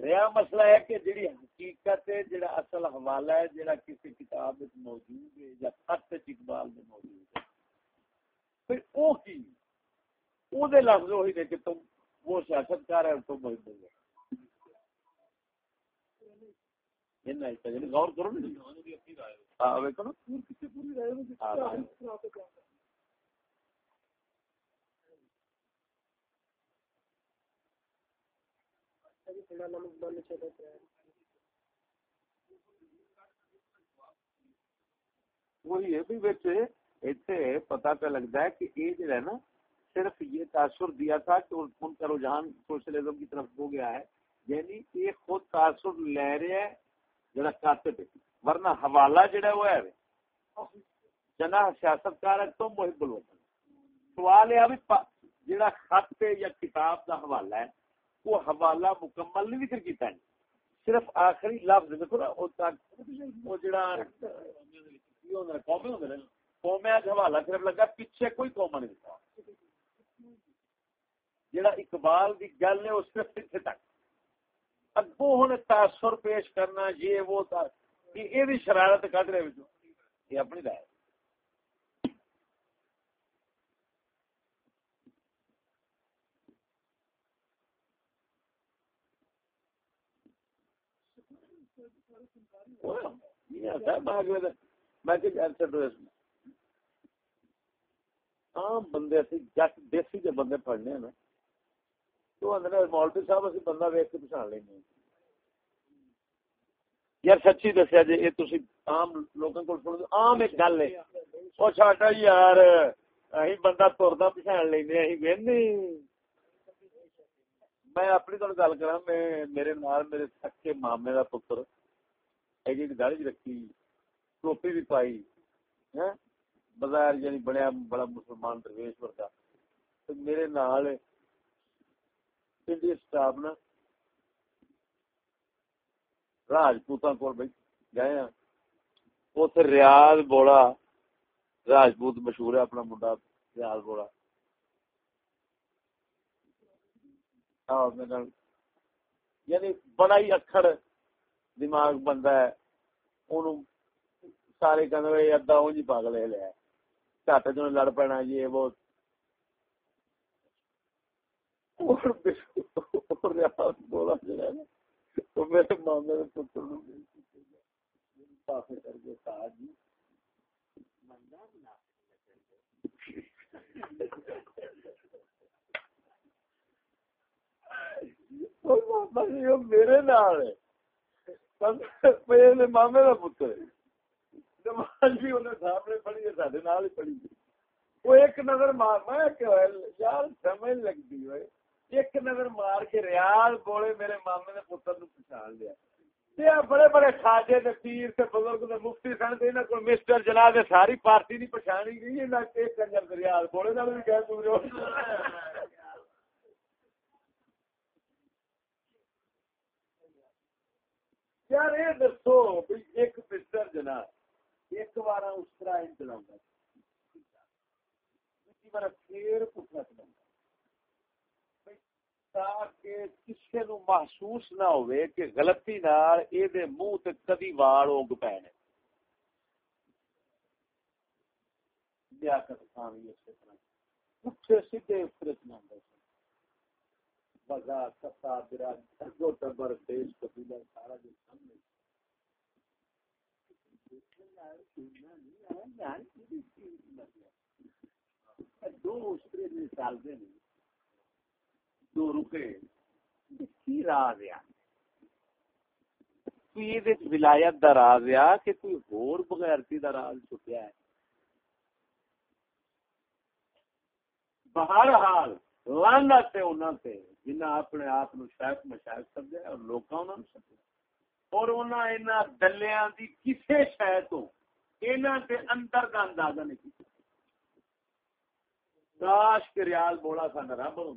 رہا مسئلہ ہے کہ جڑی حقیقت ہے، جڑا اصل حوالہ ہے، جڑا کسی کتاب میں موجود ہے یا خط اقبال میں موجود ہے۔ پھر وہ کی؟ وہ لفظ وہی نے کہ تم وہ سیاست کار ہے اور تم وہی بول رہے یعنی غور کرو وہی ہے پتا پہ لگتا ہے کہ یہ جو ہے نا، صرف یہ تاثر دیا تھا کہ ان کا رجحان سوشلزم کی طرف ہو گیا ہے۔ یعنی یہ خود تاثر لے رہے ہیں جڑا کاتب ورنہ حوالہ جڑا وہ ہے جنا سیاست کار ہے تو محب الوطن۔ سوال ہے ابھی جڑا خط یا کتاب دا حوالہ ہے، وہ حوالہ مکمل نہیں ذکر کیتا ہے۔ صرف آخری لفظ دیکھو نا وہ جڑا قومی ہوندے نے قومی حوالہ صرف لگا، پیچھے کوئی قوم نہیں دکھا۔ جڑا اقبال دی گل ہے اس صرف پیچھے تک۔ اگو ہوں تاثر پیش کرنا، یہ وہ یہ بھی شرارت کٹ رہے یہ اپنی رائے۔ عام بندے جٹ دیسی جو بندے پڑھنے نا تو مولوی صاحب اسی بندہ ویک کے پچھان لینا یار سچی دسیا جی یہ تھی آم لوگوں کو سن آم ایک گل ہے۔ وہ چاٹا جی، یار، اہی بندہ تردا پچھان لینا اہی وہدی میں اپنی تمہیں گل کرا میں میرے نال میرے سکے مامے کا پتر ایڈی داڑی بھی رکھی، ٹوپی بھی پائی ہاں؟ بظاہر یعنی بنیا بڑا مسلمان درویش ورگا۔ میرے نال پنڈی سٹاف نا راجپوتاں کول گئے ہیں اتنے ریاض بوڑا، راجپوت مشہور ہے اپنا منڈا ریاض بوڑا۔ یعنی بڑا ہی اکھڑ دماغ بنتا ہے۔ ان سارے کہ ادا اونج پاگل لیا گھٹ چ لڑ پینا یہ وہ۔ بولا میرے مامے پتر کر کے جی۔ میرے نال مامے کا پتر جی انہیں سامنے پڑھی ہے سارے نال ہی پڑھی وہ ایک نظر مار، میں یار سمجھ لگتی ہوئے۔ ایک نظر مار کے ریاض بولے میرے مامے نے پتر نو پچھان لیا بڑے بڑے خاجے دے پیر سے بزرگ دے مفتی سن تے انہاں کول مسٹر جناب دے ساری پارٹی نہیں پہچانی گئی انہاں ایک کنجر ریاض بولے نال بھی کہہ دور یار یہ دسو ایک مسٹر جناب ایک بار اس طرح چلاؤں گا تاکہ کسی نو محسوس نہ ہوئے کہ غلطی نال اے دے منہ تے کدی وال اگ پے نے۔ لیاقت خان یہ طرح۔ پٹھے سیدھے فرت نہ ہوندا بازا کتا برا جو ٹبر دیش قبیلہ سارا جو سامنے۔ دو سال دے دو رکے۔ کی راز آ ولایت دا راز آ کہ کوئی ہور بغیرتی دا راز چھپیا ہے۔ بہرحال لانا تے انہاں تے جنہ اپنے آپ نو شاید مشاہد سمجھا اور لوکاں انہاں سمجھا اور انہاں انہاں دلیاں دی کسے شے تو انہاں دے اندر دا اندازہ نہیں کیتا۔ کاش کے ریال بولا سا رب ہوں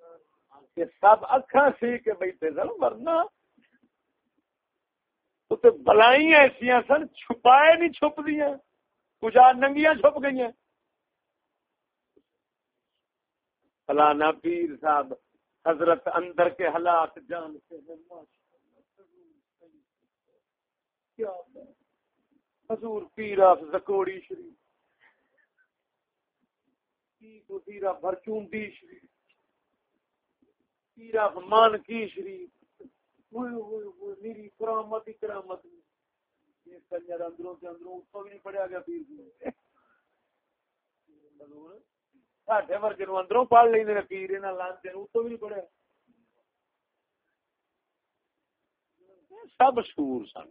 کہ سب اکھا سی کے بیٹھے سن ورنہ تو بلائی ایسا سن، چھپائے نہیں چھپ دیا کچھ ننگیاں چھپ گئی ہیں فلانا پیر صاحب حضرت اندر کے حالات جانتے ہیں حضور پیر آف زکوڑی شریف۔ تیرا برچون دی شریف۔ تیرا مان کی شریف؟ میری کرامت ہی کرامت یہ کنجر اندروں سے اندروں اس کو بھی نہیں پڑھیا گیا پیر ساڈے ورگے نو اندروں پڑھ لیں پیر انہاں لانتے اس کو بھی نہیں پڑھیا۔ سب سور سن۔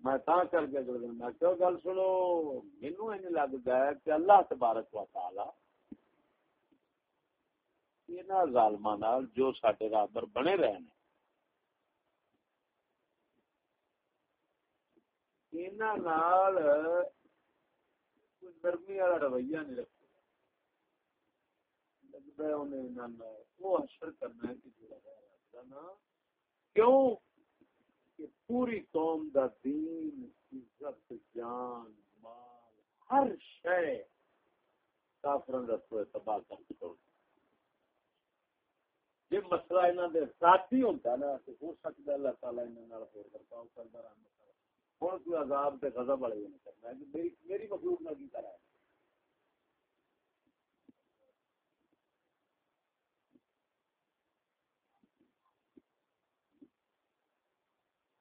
میں تا کر کے میں گل سنو ہے کہ اللہ تبارک و تعالی انہاں ظالماں نال جو ساڈے رابر بنے رہے ہیں انہاں نال کوئی نرمی والا رویہ نہیں رکھتا۔ لگتا ہے انہیں انہاں وہ حشر کرنا ہے کہ کیوں؟ کہ پوری قوم دا دین، عزت، جان، مال، ہر شے کافرن رسو تباہ کر چھوڑ جی مسئلہ انہوں دے ساتھی ہوتا نا تو ہو سکتا اللہ تعالیٰ انہوں نے ہور کرتا ہوں کرتا رہا ہوں کوئی عذاب تے غضب والے نہیں کرنا۔ ہے میری میری مخلوق نہ کی کرا ہے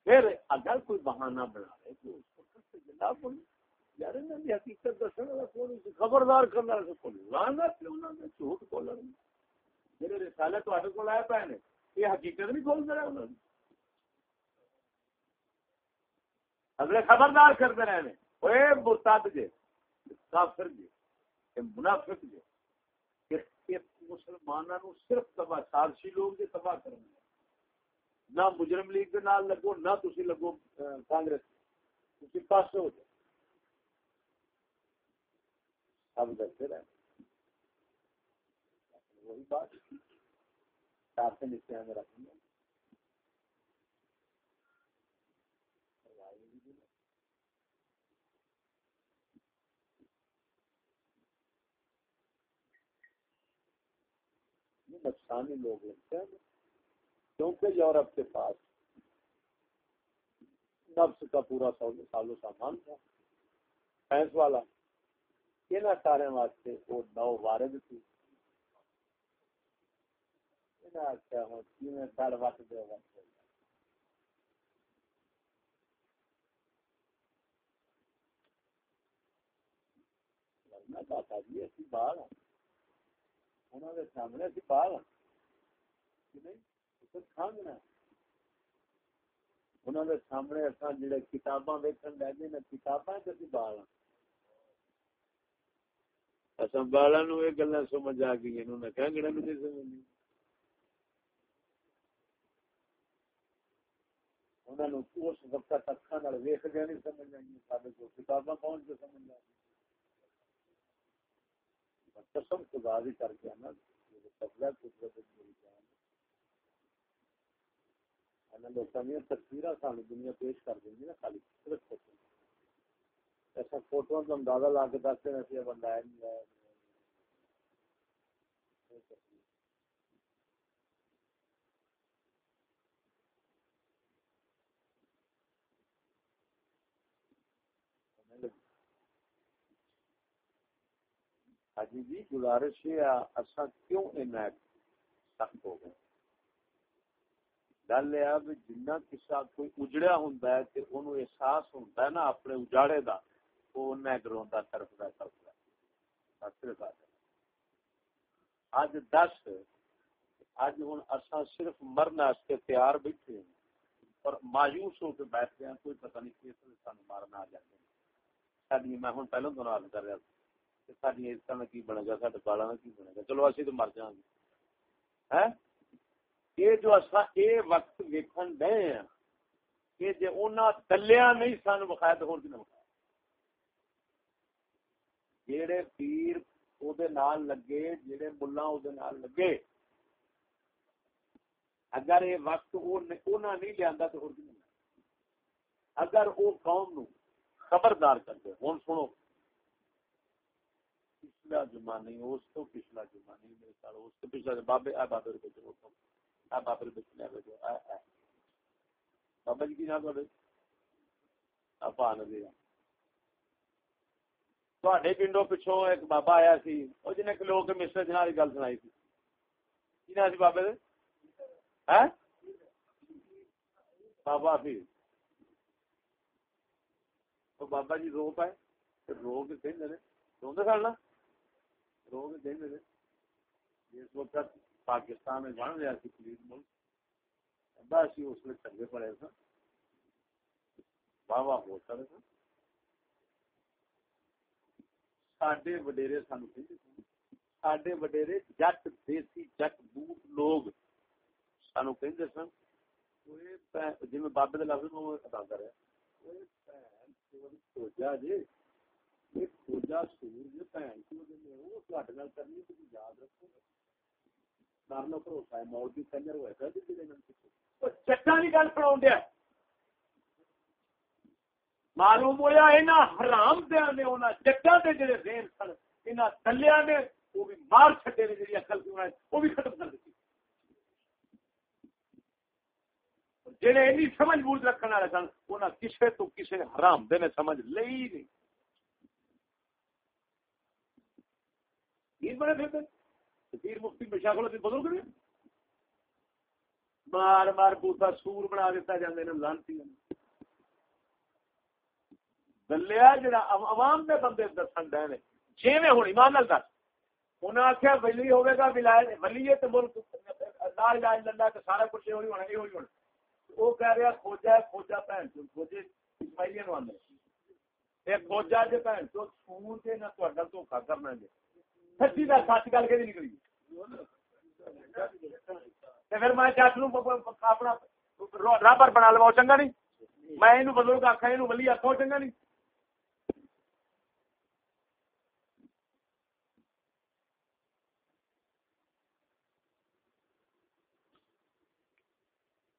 پھر اگر کوئی بہانہ بنا لے، تو اس کو کس سے جناب بولے یار انہوں نے حقیقت دسن خبردار کرنا لانا کیوں نہ جھوٹ بولن۔ میرے رسالے تو کو آئے پے نے یہ حقیقت نہیں بول رہے انہوں نے اگلے خبردار کرتے رہے ہیں وہ مرتاد جے کافر جے منافق جے کہ مسلمانوں نو صرف تباہ سارسی لوگ جے تباہ کریں نہ مجرم لیگ کے نال لگو نہ تسی لگو کانگریس تسی پاس ہو جائے سب کرتے رہے وہی بات چار نیچے ہمیں رکھیں گے نقصانی لوگ لگتے ہیں۔ کیونکہ یورپ کے پاس نفس کا پورا سالو سامان تھا۔ والا یہاں سارے واسطے وہ نو وارد تھی آخیا ہوں سر وٹ دے بابا جی اسی بال ہاں انہوں نے سامنے اسی بال نہیں انہوں نے سامنے اصل جڑے کتاباں ویکن کتاباں اسی بال بالا نو گلا سمجھ آ گئی انہوں نے کہنگڑے نہیں سمجھ انہوں نے اس وقت اکھان ویخ گیا نہیں سمجھ آئی، سارے کو کتاباں پہنچ کے سمجھ آ قسم خدا بھی کر کے نا قبضہ قدرت میری جان۔ تصویر سان دنیا پیش کر دیں گی نا، خالی صرف فوٹو۔ ایسا فوٹو تو اندازہ لا کے دس دینا سی بندہ ہے، نہیں ہے۔ حاجی جی گزارش ہے اصا کیوں اینا سخت ہو گئے؟ گل یہ بھی جنہ کسا کوئی اجڑیا ہوں تو احساس ہوتا ہے نا اپنے اجاڑے کا وہ گروا ترفتا ترفتا اج دس اج ہوں اصا صرف مرن تیار بیٹھے ہیں اور مایوس ہو کے بیٹھتے ہیں، کوئی پتہ نہیں کس سان مارنا آ جاتے میں ہوں پہلے تو کر رہا تھا۔ ساری عزت کی بنے گا سارے بالا کی بنے گا چلو اسی تو مر جائیں گے یہ جو اصا یہ وقت ویکن ڈے ہیں کہ جی انہیں دلیا نہیں سان بخایا تو ہونا بخایا جہے پیر لگے جہے ملا لگے اگر یہ وقت نہیں لیا تو ہو اگر وہ قوم نو خبردار کر دے ہوں سنو پچھلا جمعہ نہیں، اس تو پچھلا جمعہ نہیں، میرے سال اس تو پچھلا بابے، آ بابے روپے چلو آ بابے روپے چلے آئے جو آ آ۔ بابا جی کی نام تھوڑے آپ آ دے۔ تھوڑے پنڈوں پچھوں ایک بابا آیا سی وہ جن لوگ مسٹر جناب کی گل سنائی تھی کی نام سی بابے دے؟ بابا پھر۔ بابا جی رو پائے رو کے کہیں روندے سال نا لوگ دے میرے۔ اس وقت پاکستان میں بن رہا سی پولیس ملک۔ بس اس میں چنگے پڑے سن واہ واہ ہو سکے سن سڈے وڈیرے سان سڈے وڈیرے جٹ، دیسی جٹ، بوٹ لوگ سانو کہ سن۔ جی میں بابے کے لفظ ادا کر کرا جی۔ معلوم ہوا حرام دیا نے جٹا کے جڑے دین سن تلیا نے وہ بھی مار چڈے نے جی اکل وہ بھی ختم کر دیتی جہے این سمجھ بوجھ رکھنے والے سن انہیں کسی تو کسی حرام دے نے سمجھ لئی نہیں پیر بڑے پھر پیر مفتی بشا کو بدل کر۔ مار مار بوتا سور بنا دیتا جاندے نے، لانتی دلیا جڑا عوام دے بندے دسن دے نے۔ جویں ہن، ایمان نال دس۔ انہاں آکھیا ولی ہوے گا، ولایت ولی تے ملک۔ اللہ لا الہ الا اللہ تے سارا کچھ ہوئی ہونا یہ ہوئی ہونا۔ وہ کہہ رہا کھوجا کھوجا بہن چ کھوجے اسماعیلیاں نو آندے۔ اے کھوجا جے بہن چ سون تے نہ تہاڈا دھوکا کرنا جے۔ سچی گل سچ گل کہ نکلی؟ پھر میں جٹ نو اپنا رابر بنا لوا چنگا نہیں؟ میں یہ بزرگ آخا یہ ولی آخا چنگا نہیں؟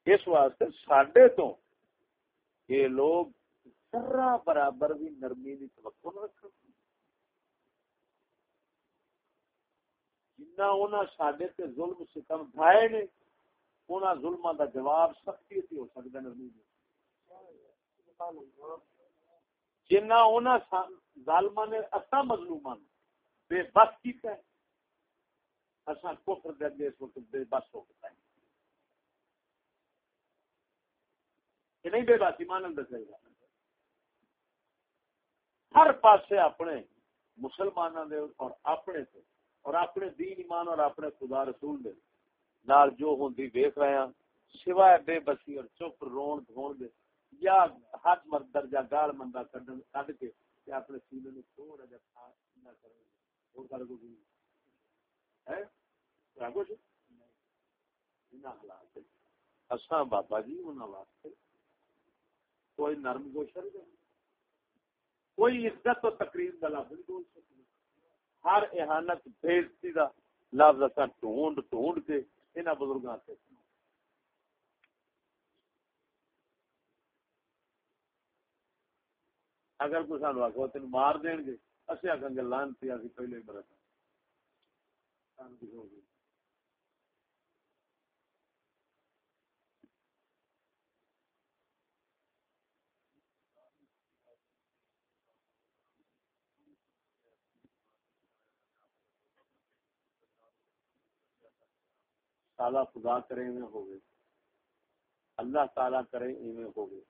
اس واسطے سڈے تو یہ لوگ ذرا برابر بھی نرمی کی توقع رکھ جنہ سڈے تے ظلم ستم ڈھائے نے، انہاں ظلماں دا جواب سختی سے ہو سکتا ہے جنہ ظالما نے اصا مظلوم بے بس کیتا ہے اصا کفر دے اگے اس وقت بے بس ہو گئے۔ کہ نہیں بے بس، ایمان دسے گا ہر پاسے اپنے مسلمانوں دے اور اپنے سے اور اپنے دین ایمان اور اپنے خدا رسول دے نال جو ہوندی دیکھ رہے ہیں سوائے بے بسی اور چپ رون دھون دے، یا ہاتھ مرد درجہ گال مندہ کڈن کڈ کے کہ اپنے سینے میں تھوڑا جا تھا نہ کرے اور کر کو نہیں۔ ہے؟ کیا کچھ؟ نہ حالات اساں بابا جی انہاں واسطے کوئی نرم گوشر کوئی عزت و تقریر کا لفظ بول سکتے ہر احانت بےزتی دا لفظ اصا ڈھونڈ ڈھونڈ کے انہوں بزرگوں سے۔ اگر کوئی سانو آکھو تین مار دین گے اسے آخان گے لانتی اسی پہلے ہی مرد تعالیٰ خدا کرے میں ہو گئے اللہ تعالیٰ کرے ایویں ہو گئے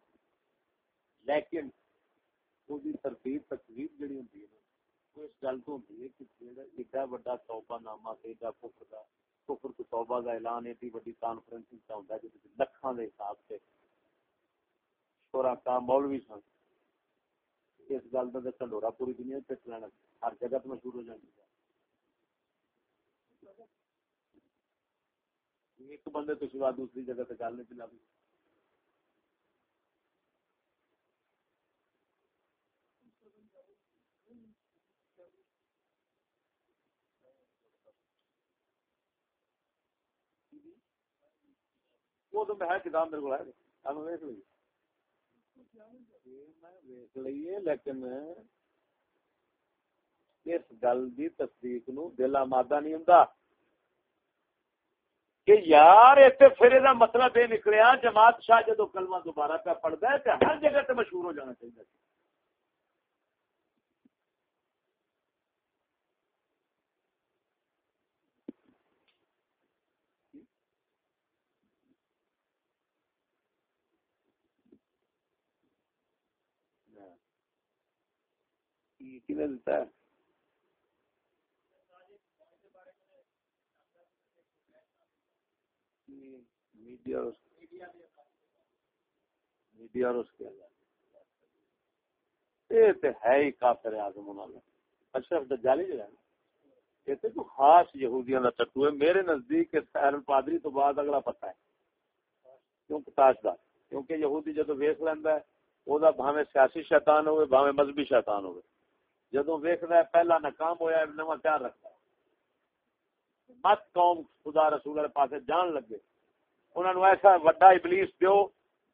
لیکن وہی ترتیب تقریب جڑی ہوتی ہے وہ اس گل تو ہوتی ہے کہ ایڈا بڑا توبہ نامہ ایڈا کفر کا کفر تو توبہ کا اعلان، ایڈی بڑی کانفرنس کا ہوتا ہے جس لکھاں دے حساب سے شورا کا مولوی سن۔ اس گل کا چلورا پوری دنیا چٹ لینا ہر جگہ تو مشہور ہو جائیں گے ایک بندے تو سوا دوسری جگہ سے گل نہیں پلا وہ تو ہے کتاب میرے کو ہے۔ لیے لیکن اس گل کی تصدیق نو دل آمادہ نہیں ہوں کہ یار اتنے پھر یہ مطلب یہ نکلیا، جماعت شاہ جدو کلمہ دوبارہ پہ پڑھتا ہے تو ہر جگہ تے مشہور ہو جانا چاہیے۔ دیتا ہے؟ میڈیا اور میڈیا اور اس کے یہ ہے ہی کافر اعظم انہوں اشرف دجالی جو ہے یہ تو خاص یہودیاں کا ٹٹو ہے میرے نزدیک سیر پادری تو بعد اگلا پتا ہے۔ کیونکہ تاجدار، کیونکہ یہودی جدو ویخ لینا ہے، وہ بھاوے سیاسی شیطان ہوئے بھاوے مذہبی شیطان ہوئے۔ جدو ویکد ہے، پہلا ناکام ہوا نواں تیار رکھتا ہے۔ مت قوم خدا رسول والے پاس جان لگے۔ انہوں نے ایسا وڈا ابلیس دیو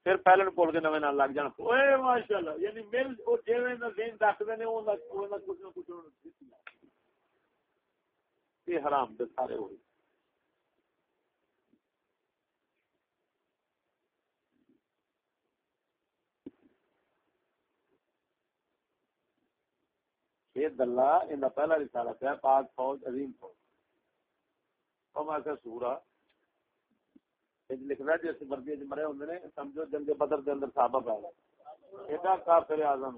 پھر پہلے کول کے نویں لگ جان۔ اوئے ماشاءاللہ یعنی مل او جویں دا دین دکھدے نے اوندا اوندا کچھ نہ کچھ یہ حرام دے سارے ہوئی یہ دلہ ان پہلا رسالہ ہے پاک فوج عظیم فوج۔ اور میں سورا لکھنا جس مرضی مرے ہوں نے سمجھو جنگ بدر کے اندر صحابہ پہ ایڈا کافر اعظم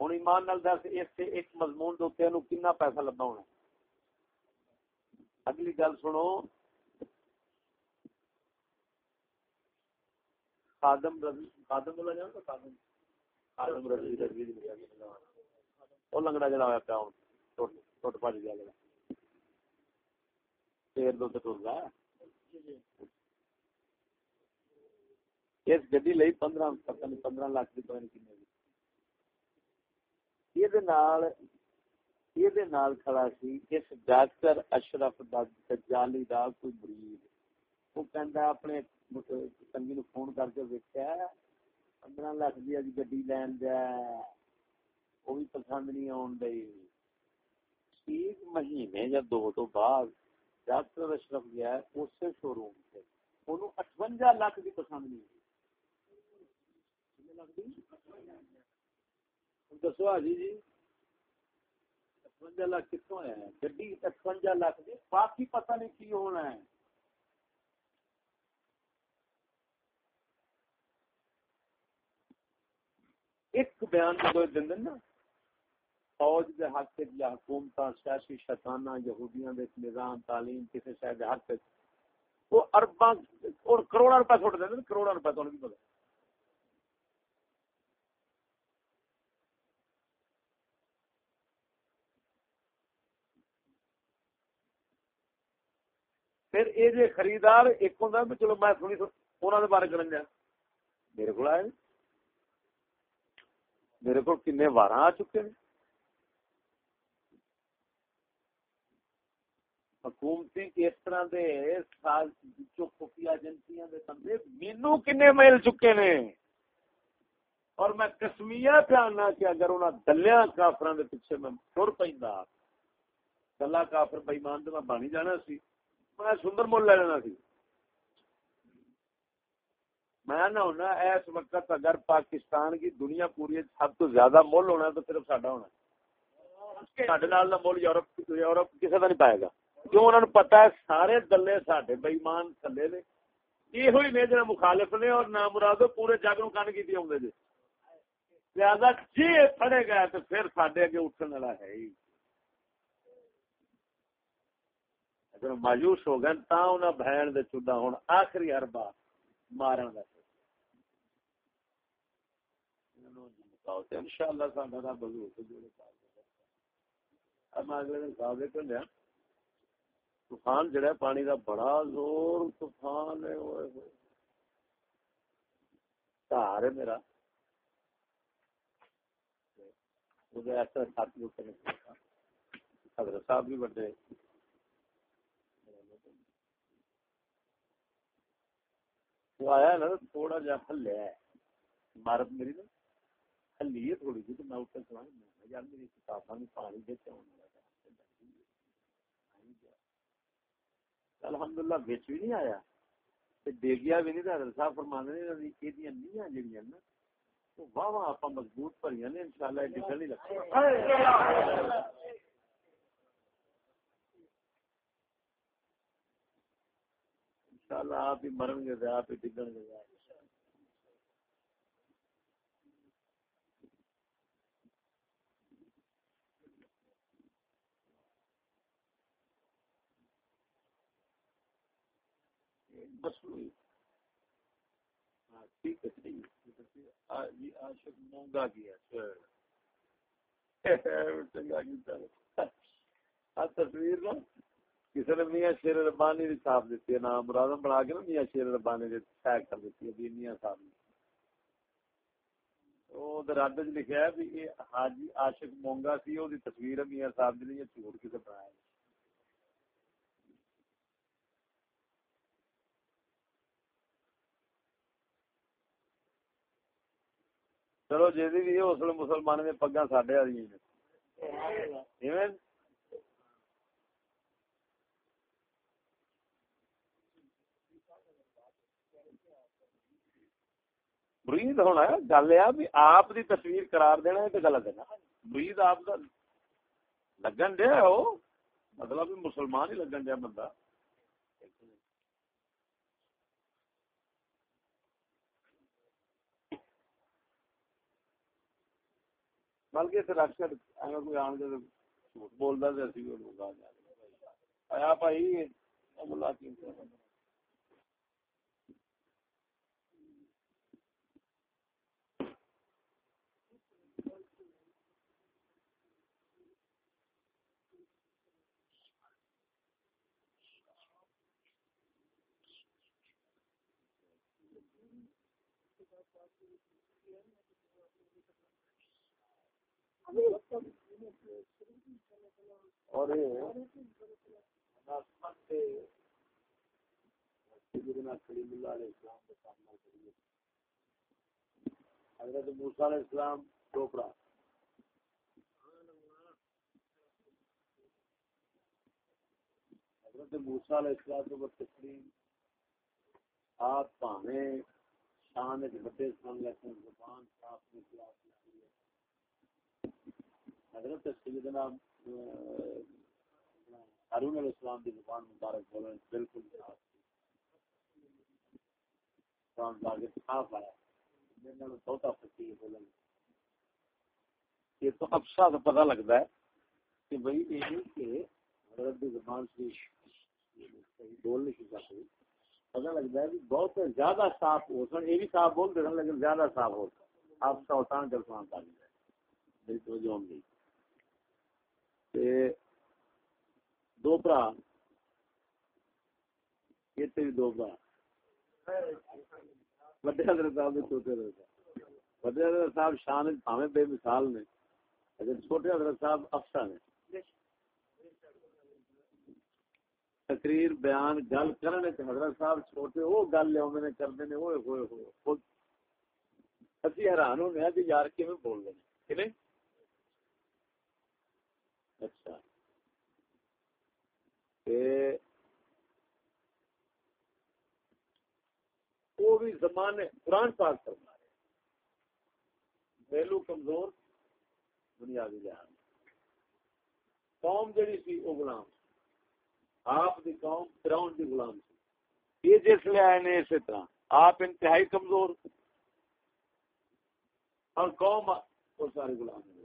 ہوں ایمان نال دس اس ایک مضمون دے کنا پیسہ لبا ہونا اگلی گل سنو خادم رضی خادم بولا جانا تو خادم خادم رضی رضی وہ لنگڑا جڑا ہوا پیا ہوں ٹوٹ پاج گیا جڑا پیر دو ٹر گیا جی، جی۔ اس گڈی لئی پندرہ پندرہ لاکھ کی پتہ نہیں یہ نال یہ نال کھڑا سی، اس ڈاکٹر اشرف دا دجالی دا کوئی مریض۔ وہ کہندا اپنے سنگی نو فون کر کے ویکھیا پندرہ لاکھ دی اج گڈی لین جا وہ بھی پسند نہیں آن دئی۔ ایک مہینے یا دو تو بعد۔ ڈاکٹر اشرف گیا ہے اسی شو روم سے انہوں اٹھوجا لاکھ کی پسند نہیں ہوئی۔ دسو حاجی جی اٹھوجا لاکھ کتوں ہے گی اٹھوجا لاکھ جی باقی پتہ نہیں کی ہونا ہے۔ ایک بیان جو دن دن نا۔ فوج دے حق تے یا حکومت سیاسی شیطانہ یہودیاں دے نظام، تعلیم کسی شاید حق تے۔ وہ ارباں، اور کروڑا روپے چھوٹ دیں کروڑا روپے تو نہیں پتا پھر یہ جی خریدار ایک ہوندا ہوں چلو میں سنی انہوں نے بارے کریں گا میرے کو آئے میرے کو کن وار آ چکے ہیں حکومتی اس طرح دے جو خفیہ ایجنسیاں دے بندے مینو کنے مل چکے نے؟ اور میں کسمیا پیانا کہ اگر انہوں دلیا کافر دے پیچھے میں تر پہ گلا کافر بےمان تو میں بانی جانا سی۔ میں سندر مول لے لینا سی۔ میں نہ ہونا اس وقت اگر پاکستان کی دنیا پوری سب تو زیادہ مول ہونا تو صرف ساڈا ہونا سڈے مول یورپ یورپ کسی کا نہیں پائے گا۔ کیوں انہوں نے پتا ہے سارے دلے سڈے بئیمان تھلے نے۔ یہ ہوئی نے جڑے مخالف نے اور نام مرادو پورے جگ نو کن کی آدھے جی لہذا جی پڑے گا تو پھر سڈے اگے اٹھنے والا ہے ہی۔ اگر مایوس ہو گئے تا انہیں بہن دے چودا ہوں آخری اربا مارن کا ان شاء اللہ سارا رب اگلے دن کھا دے لیا۔ طوفان جڑا پانی دا بڑا زور طوفان ہے گھر ہے میرا۔ مجھے ایسا ساتھ لوگ کرنے حضرت صاحب بھی بڑے۔ وہ آیا نا، تھوڑا جا ہلیا ہے۔ عمارت میری نا، ہلی ہے تھوڑی جی تو میں اتر چلا یار میری کتاباں پانی دے چاہوں الحمدللہ للہ بھی نہیں آیا تے ڈیگیا بھی نہیں تے حضرت صاحب فرماندے نے کہ یہ نیاں جڑیاں نا تو واہ واہ اپا مضبوط بھریاں نے انشاءاللہ ڈگن نہیں لگتا انشاءاللہ آپ ہی مرن گے آپ ہی ڈگن گے ہاں، مونگا اچھا۔ کیا تصویر نا، کسی نے میاں شیر ربانی کی چھاپ دیتی ہے، نام مرادم بنا کے نا میاں شیر ربانی کی پیک کر دیتی ہے میاں صاحب نے رد لکھا ہے بھی حاجی عاشق مونگا سی، وہ تصویر میاں صاحب نے جھوٹ کسی بنایا۔ چلو جی بھی اس لیے مسلمان میں پگا ساڈے والی مرید ہونا گل یہ بھی آپ دی تصویر قرار دینا تو غلط ہے نا مرید آپ کا لگن دیا ہو مطلب مسلمان ہی لگن دیا بندہ بلکہ پھر اکثر اگر کوئی آن کے بولتا تو اسی لوگ آیا بھائی ملاقات اور حضرت موسیٰ علیہ السلام ٹوپڑا۔ حضرت موسیٰ علیہ السلام کو تسلیم۔ آپ پانے شان بڑے سن لیکن زبان صاف نہیں حضرت سیدنا ہارون علیہ السلام کی زبان مبارک بولے بالکل صاف آیا۔ میرے نال بہت فصیح بولیں یہ تو افسا تو پتہ لگتا ہے کہ بھائی، یہ کہ حضرت کی زبان سے بول نہیں سکتا پتا لگتا ہے کہ بہت زیادہ صاف ہو سن یہ بھی صاف بولتے سن لیکن زیادہ صاف ہو سن آپ کا ہوتا جب سمان ہے میری توجہ ہوں گئی دو برا۔ یہ بھی دو برا۔ وڈے حضرت صاحب نے چھوٹے حضرت صاحب۔ وڈے حضرت صاحب شان بھاوے بے مثال نے۔ اگر چھوٹے حضرت صاحب افسر ہیں۔ تقریر، بیان، گل کرنے تے حضرت صاحب چھوٹے، وہ گل لے اونے لیا کرتے ہیں ہوئے ہوئے ہوئے۔ اسی حیران ہونے کہ یار کی بول رہے ہیں؟ کہ نہیں اچھا۔ وہ بھی زمانے قرآن پاک کرنا ہے پہلو کمزور بنیادی لحاظ قوم جڑی سی وہ غلام آپ دی قوم فراؤن دی غلام سی یہ جس لے آئے نے اسی طرح۔ آپ انتہائی کمزور۔ اور قوم وہ سارے غلام ہیں۔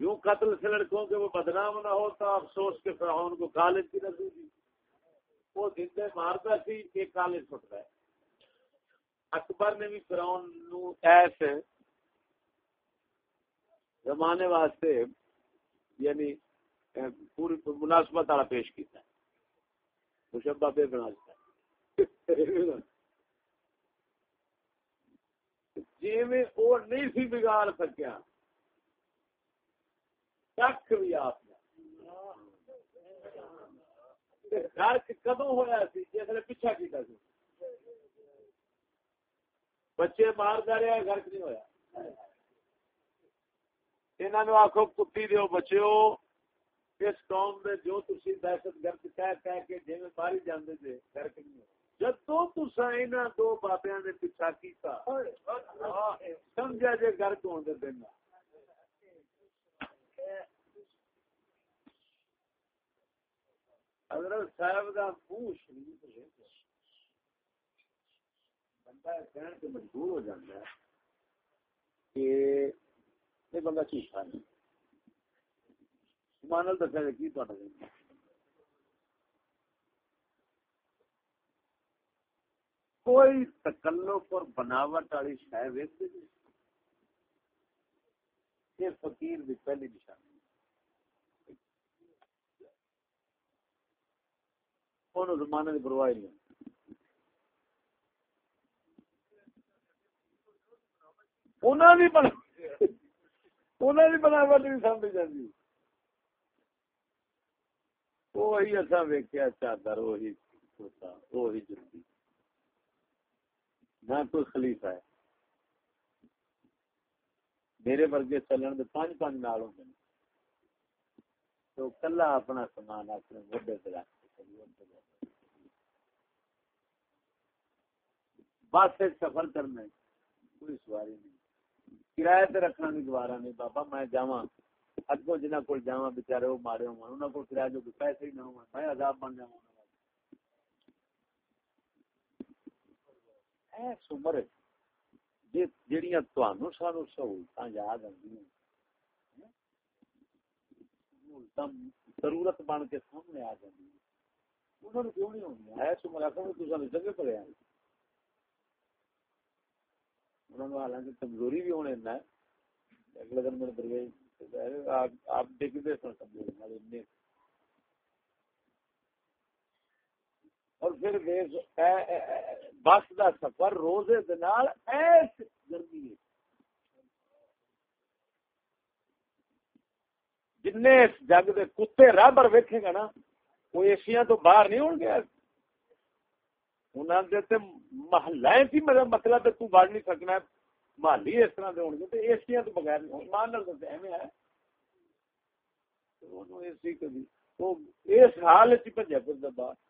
یوں قتل سے لڑکوں کے وہ بدنام نہ ہوتا، افسوس کے فرعون کو خالد کی نظر دی۔ وہ زندے مارتا سی ایک کالج چھٹ رہا ہے اکبر نے بھی فرعون نو ایسے زمانے واسطے یعنی پوری مناسبت والا پیش کیتا ہے۔ مشبہ بے بنا دیتا ہے۔ جی میں اور نہیں سی بگاڑ سکیا۔ تک بھی آپ گھر کدو ہوا سی؟ جس نے پیچھا کیتا سی۔ بچے مار جا رہے گھر نہیں ہوا انہوں نے آخو کتی دیو بچو اس قوم میں جو تھی دہشت گرد کہہ کہہ کے جی میں ماری جانے تھے گھر کے نہیں جب تو تسا انہوں دو بابیا نے پیچھا کیتا، سمجھا جی گھر کو دینا حضرت صاحب کا منہ شریف بندہ کہنے سے مجبور ہو جاتا ہے کہ یہ بندہ دسا کی کوئی تکلف اور بناوٹ والی شہ ویسے یہ فقیر پہلی نشانی۔ انہوں زمانے کی پرواہ نہیں انہوں نے بنا انہوں نے بناوٹ نہیں سمجھ جاتی وہی اصا ویکیا چادر وہی وہی جلدی۔ نہ کوئی خلیفہ ہے۔ میرے ورگے چلن کے پانچ پانچ نال ہوتے ہیں تو کلا اپنا سامان اپنے موڈے سے رکھ۔ بس سفر کرنا کوئی سواری نہیں۔ کرایہ تے رکھنا نہیں دوبارہ نہیں۔ بابا، میں جاواں۔ اگوں جنہاں کول جاواں، بیچارے او مارے ہون انہاں کول کرایہ جو پیسے ہی نہ ہون میں عذاب بن جاواں۔ اے سمر جڑیاں جی، تانوں سانو سہولتاں یاد آندیاں۔ سہولتاں ضرورت بن کے سامنے آ جاندی انہوں نے کیوں نہیں ہونی ہے پڑے ہیں۔ انہوں نے حالانکہ کمزوری بھی ہونے ہے۔ اگلے دن میرے درویش آپ دیکھتے سن کمزوری اور پھر بس کا سفر روزے ایس گرمی جن جگ کے کتے راہ پر ویکھے گا نا وہ ایشیا تو باہر نہیں ہو گیا۔ محلہ کی میرا مطلب, مطلب ہے تو بڑھ نہیں سکنا۔ ہے محلی اس طرح دے ہون گے تے ایسیاں تو بغیر نہیں۔ ایمان نال دسے، ایویں ہے۔ اونوں ایسی کبھی او اس حال وچ بھجیا پھر باہر۔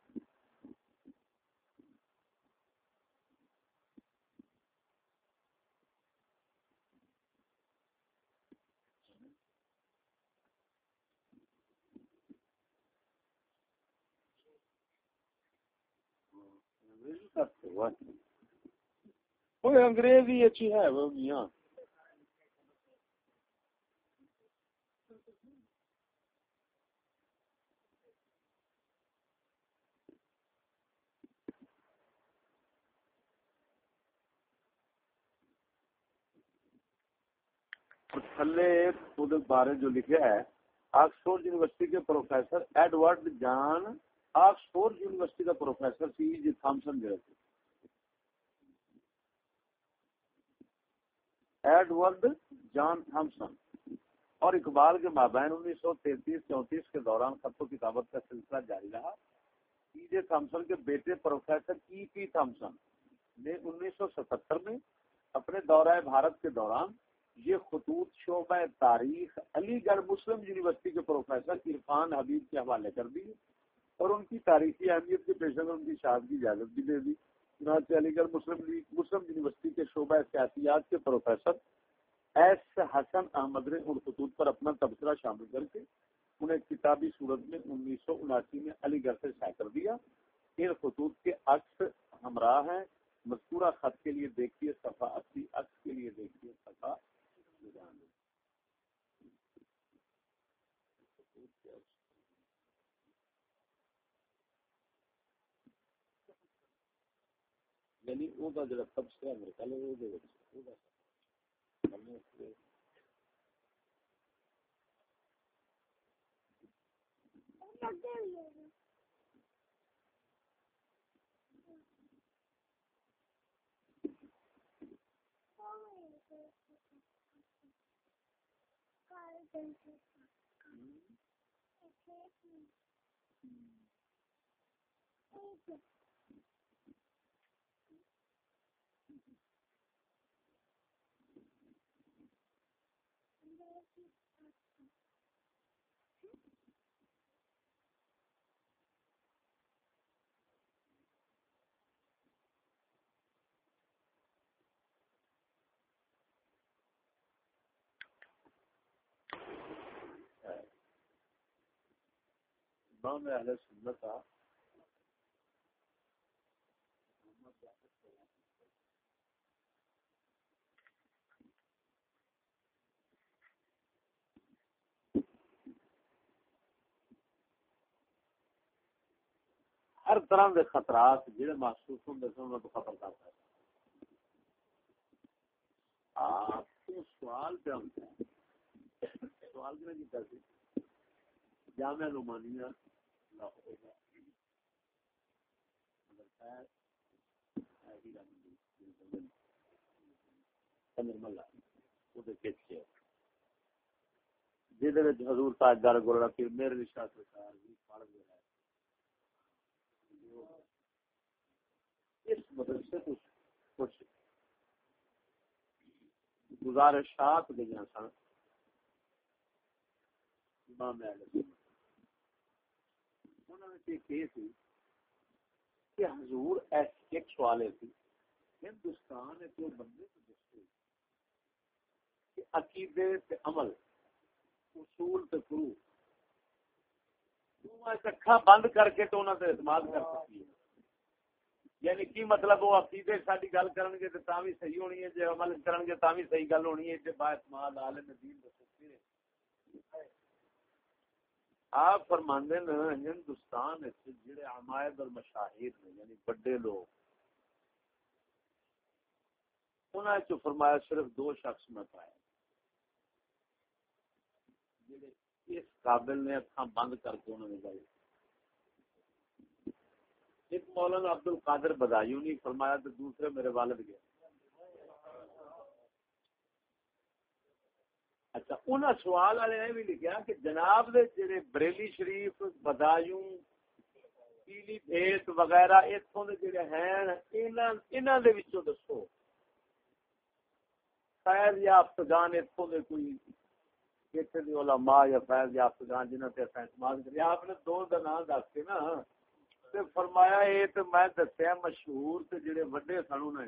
انگریزی اچھی ہے وہ میاں تھلے بارے جو لکھا ہے آکسفورڈ یونیورسٹی کے professor Edward John Oxford university کا پروفیسر سی جی تھامسن جو تھے ایڈورڈ جان تھامسن اور اقبال کے مابین انیس سو تینتیس چونتیس کے دوران خط و کتابت کا سلسلہ جاری رہا۔ سی جے تھامسن کے بیٹے پروفیسر ای پی تھامسن نے انیس سو ستہتر میں اپنے دورہ بھارت کے دوران یہ خطوط شعبہ تاریخ علی گڑھ مسلم یونیورسٹی کے پروفیسر عرفان حبیب کے حوالے کر دی اور ان کی تاریخی اہمیت کے پیش نظر ان کی شاد کی اجازت بھی دے دی۔ چنانچہ علی گڑھ مسلم لیگ، مسلم یونیورسٹی کے شعبہ سیاسیات کے پروفیسر ایس حسن احمد نے ان خطوط پر اپنا تبصرہ شامل کر کے انہیں کتابی صورت میں انیس سو اناسی میں علی گڑھ سے شائع کر دیا۔ ان خطوط کے عکس ہمراہ ہیں۔ مذکورہ خط کے لیے دیکھیے، صفحہ اسی عکس کے لیے دیکھیے، صفحہ یعنی وہ جڑا تبصرہ میرے خیال وہ دے وچ امام اہل سنت ہر طرح کے خطرات جہاں محسوس ہوں سن تو خبر کرتا ہے آپ کو سوال پہ ہوتا ہے سوال کیا؟ جامع نمانیہ حضور تاجدار گولڑا میرے سرکار بھی پڑھ گیا اس مدرسے کچھ گزارشات گئی سن امام اہل سنت کہ حضور ایک سوال ہے ہندوستان بندے عقیدے عمل، اصول فرو اکھا بند کر کے تو اعتماد کر سکتی ہے یعنی کی مطلب وہ عقیدے ساری گل کرن گے تو بھی صحیح ہونی ہے جی عمل کرن گے تاں بھی صحیح گل ہونی ہے جی با اعتماد عالم دین دسو آپ فرماندے نا، ہندوستان جڑے عمائد اور مشاہیر نے یعنی بڑے لوگ انہوں نے فرمایا صرف دو شخص میں پایا اس قابل نے اکھاں بند کر کے انہوں نے گئی ایک مولانا عبد القادر بدایوں نے فرمایا تو دوسرے میرے والد گئے۔ اچھا انہاں سوال والے نے بھی لکھیا کہ جناب دے جڑے بریلی شریف، بدایوں، پیلی بھیت وغیرہ ایتھوں دے جڑے ہیں، انہاں انہاں دے وچوں دسو۔ فیض یافتگان ایتھوں دے کوئی کتنے دی علماء یا فیض یافتگان جنہاں تے اعتماد کریا آپ نے دو دا نام دس کے نا، تے فرمایا اے تے میں دسیا مشہور تے جڑے وڈے سن انہاں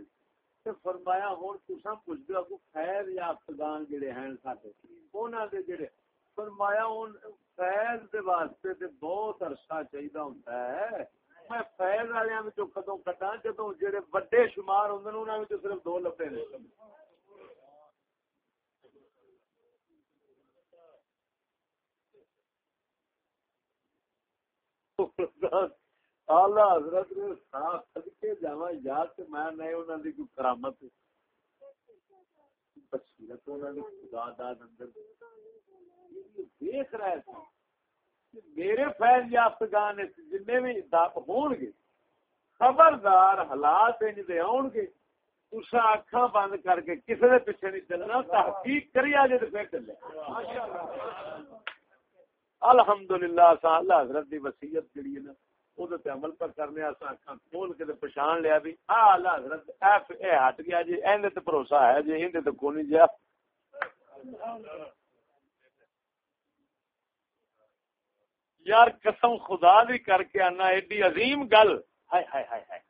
فرمایا ہوں تسا پوچھتے ہو خیر یا یافتگان جڑے ہیں سارے انہوں نے جڑے فرمایا ہوں فیض دے واسطے تے بہت عرصہ چاہیے ہوتا ہے۔ میں فیض والے کدو کٹا جدو جہے وڈے شمار ہوندے نے انہاں ہوں صرف دو لبے نے۔ آلہ حضرت نے صاف جاواں تے میں نہیں انہاں دی کوئی کرامت بصیرت انہاں دی خدا دا اندر دیکھ رہے تھے میرے فیض یافتگان جن بھی ہون گے خبردار حالات انج دے آن گے تسا اکھاں بند کر کے کسی دے پیچھے نہیں چلنا تحقیق کری تے پھر چلے الحمدللہ سا اللہ حضرت دی وصیت جڑی ہے نا تے عمل پر کرنے کھول کے پچھان لیا بھی۔ آ اعلی حضرت ایف اے ہٹ گیا جی این تے بھروسہ ہے جی اندے تے کوئی نہیں جا۔ یار قسم خدا دی کر کے آنا، ایڈی عظیم گل۔ ہائے ہائے ہائے ہائے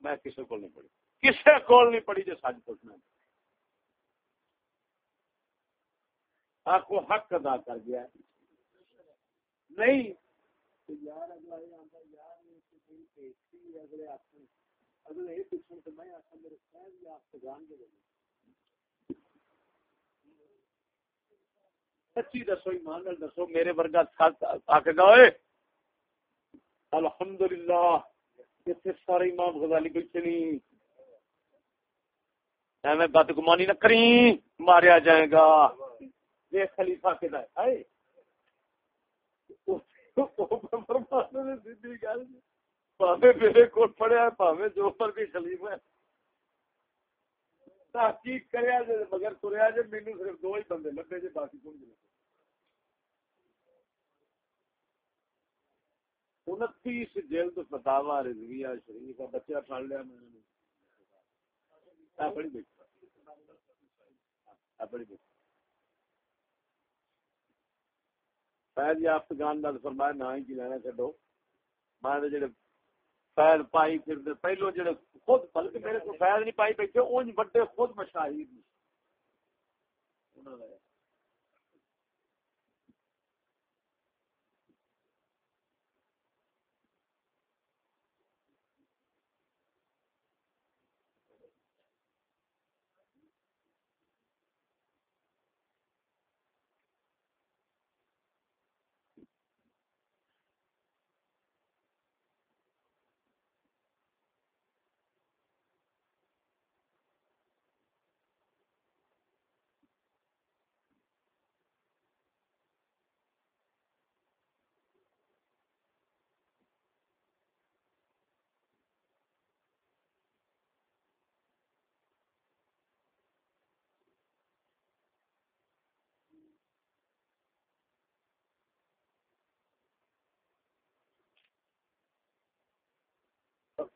میں کسی کو نہیں پڑھی۔ کسی کو نہیں پڑھی جو سچ پوچھنا آپ کو حق ادا کر گیا۔ نہیں۔ سچی دسو، ایمان دسو، میرے ورگا آکے گا الحمد للہ سارے امام غزالی بیٹھے نہیں ایویں بدگمانی نہ کری ماریا جائے گا۔ یہ خلیفہ کے ہے؟ میرے کو جو پر بھی خلیف ہے تحقیق کریا جے، مگر تریا جے صرف دو ہی بندے لبے جے، باقی انتیس جلد فتاوا رضویہ شریف بچہ پڑھ لیا میں نے۔ بڑی بیٹھ فیض یافتگان کا فرمایا نہ ہی جی لینا چھڈو۔ میں جڑے فیض پائی پھر پہلو جڑے خود، بلکہ میرے کو فیض نہیں پائی بیٹھے، اونج بڑے خود مشاہیر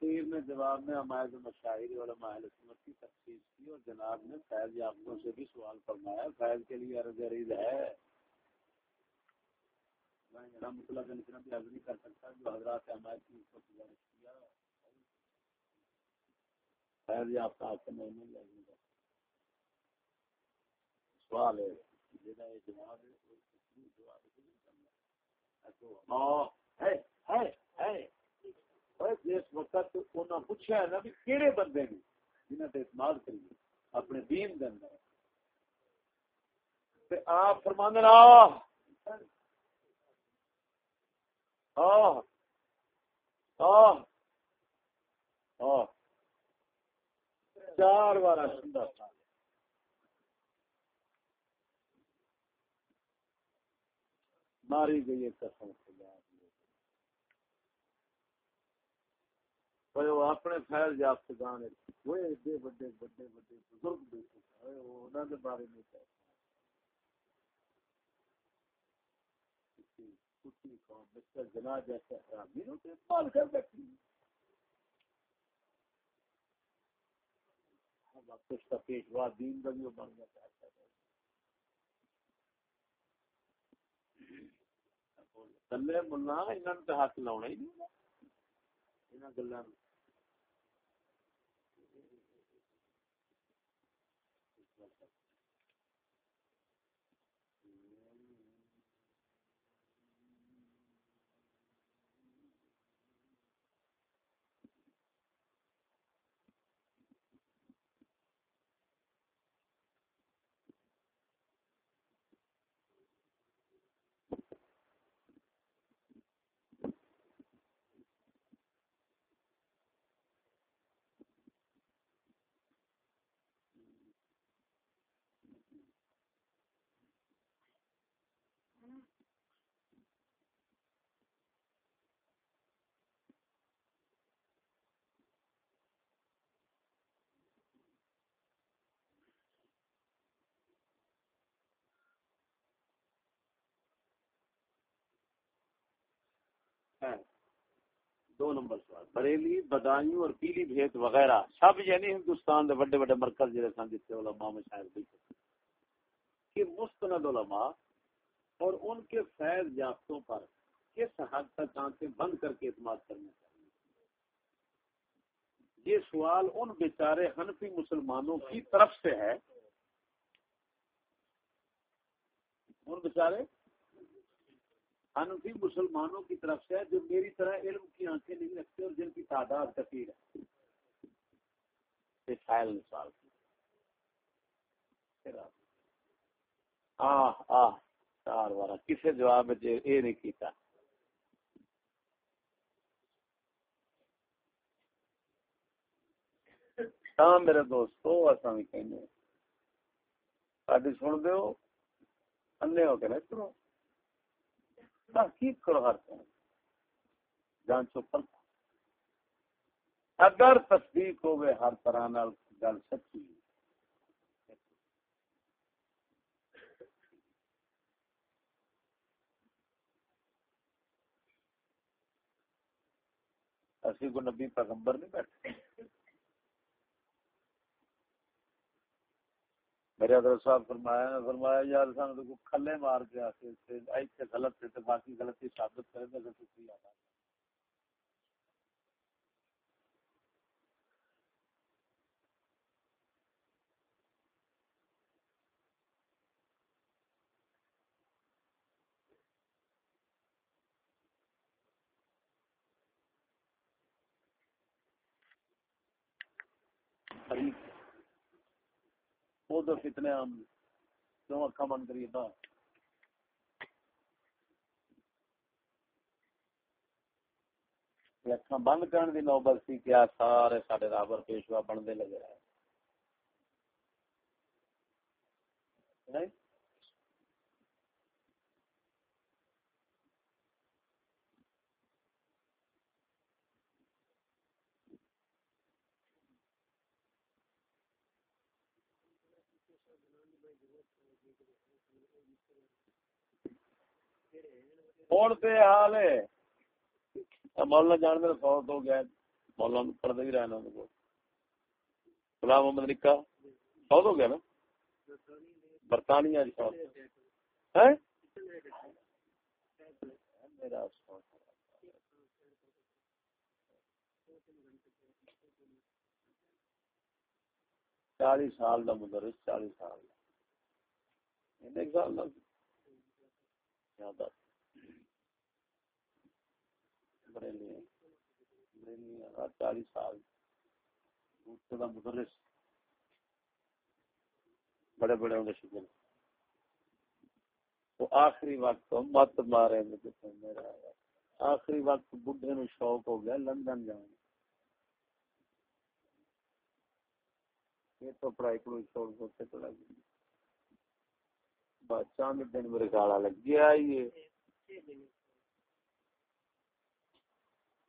فقیر نے جواب میں ہمایت مشاہری اور ہمایل سنت کی تخصیص کی اور جناب نے فیض یافتوں سے بھی سوال فرمایا۔ فیض کے لیے عرض عریض ہے۔ میں بھی مطلب یعنی نہیں کر سکتا جو حضرات کی اس کو گزارش کیا۔ فیض یافتہ آپ کو میں نہیں کر سوال ہے یہ جواب ہے جواب ہاں، ہے ہے ہے۔ جس وقت انہیں پوچھا ہے نا بھی کہڑے بندے نے جنہیں اعتماد کریے اپنے دین کے اندر آپ فرمان چار بار ماری گئی قسم خدا اپنے فیل یافتگان ایڈے بڑے بڑے بڑے بزرگ بیٹھے بارے میں جنا جیسے حرامی نو تے استعمال کر بیٹھی ہم اپس کا پیشوا دین کا بھی وہ بن جاتا ہے تلے ملا انہوں نے ہاتھ لاؤنا ہی نہیں گلوں دو نمبر سوال، بریلی بدایوں اور پیلی بھیت وغیرہ۔ سب یعنی ہندوستان دے بڑے بڑے مرکز جڑے سن جتنے علماء میں شاید بھی کہ مستند علماء اور ان کے فیض یافتوں پر کس حد تک آنکھیں بند کر کے اعتماد کرنا چاہیے۔ یہ سوال ان بیچارے حنفی مسلمانوں کی طرف سے ہے۔ ان بیچارے حنفی مسلمانوں کی طرف سے جو میری طرح علم کی آنکھیں نہیں رکھتے اور جن کی تعداد کثیر ہے۔ سائل سوال آہ آہ چار بارہ کسے جواب جی یہ نہیں کیتا۔ ہاں میرے دوستو اصا بھی کہنے ہاں۔ ساڈی سن دیو انے ہو کے نہ کرو تحقیق کرو ہر طرح جان چوپل اگر تصدیق ہوئے ہر طرح گل سچی۔ اسی کو نبی پیغمبر نہیں بیٹھے۔ میرے حضرت صاحب فرمایا نے فرمایا یار سان کو کھلے مار کے آ کے ایتھے غلط تھے باقی غلطی ثابت کرے تے تو کی آتا Thank you. ادھر تو فتنے ہم کیوں اکھا بند کریے تھا اکھا بند کرنے دی نوبت سی کیا سارے سارے رابر پیشوا بندے لگے رہے نہیں ہوں تو یہ حال ہے۔ مولانا جان میرا فوت ہو گیا۔ مولانا پڑھتے بھی رہنا ان کو غلام محمد نکا۔ فوت ہو گیا نا؟ برطانیہ میرا چالیس سال کا مدرس، چالیس سال سال بریلی بریلی چالیس سال۔ مدرس۔ بڑے بڑے ہوں شکل تو آخری وقت مت مارے میرا۔ آخری وقت بڈھے نو شوق ہو گیا، لندن جانے یہ تو پڑھائی پڑھائی چھوڑ کو چلا گیا۔ بادشاہ دن میرے گالا لگ گیا۔ یہ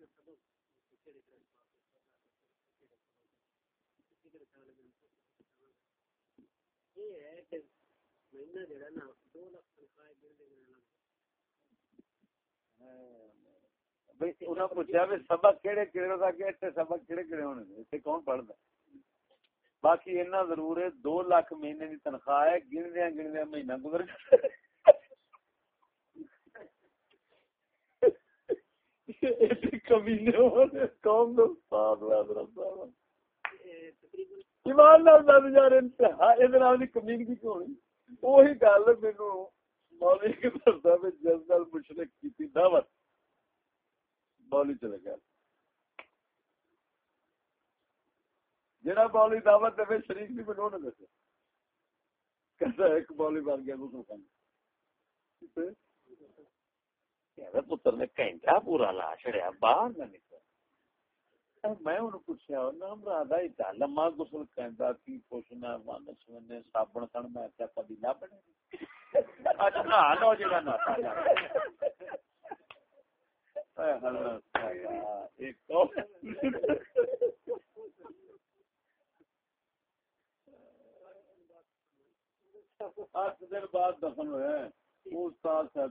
میرا سبق کہڑے کہڑے سبق کہڑے کہڑے ہونے کون باقی ضرور ہے، دو لاکھ مہینے کی تنخواہ ہے گندیا گندیا مہینہ گزر کمینے قوم ایمان نال دس یار انتہا ادھر کمینگی کیوں نہیں وہی گل مینو مولوی کے میں جس گل مشرق کی دعوت۔ مولوی چلے گیا جہاں مولوی دعوت دے شریک نہیں بنو نے دسے کہتا ایک مولوی بن گیا پتر نے گھنٹہ پورا لا چڑیا باہر نہ نکل میں انہوں پوچھا نام رادا ہی لما گسل کہندا کی پوچھنا ون سونے صابن کن میں کیا کبھی نہ بنے اچھا نہ نو جڑا نہ ایک آٹھ دن بعد دفن ہوئے استاد صاحب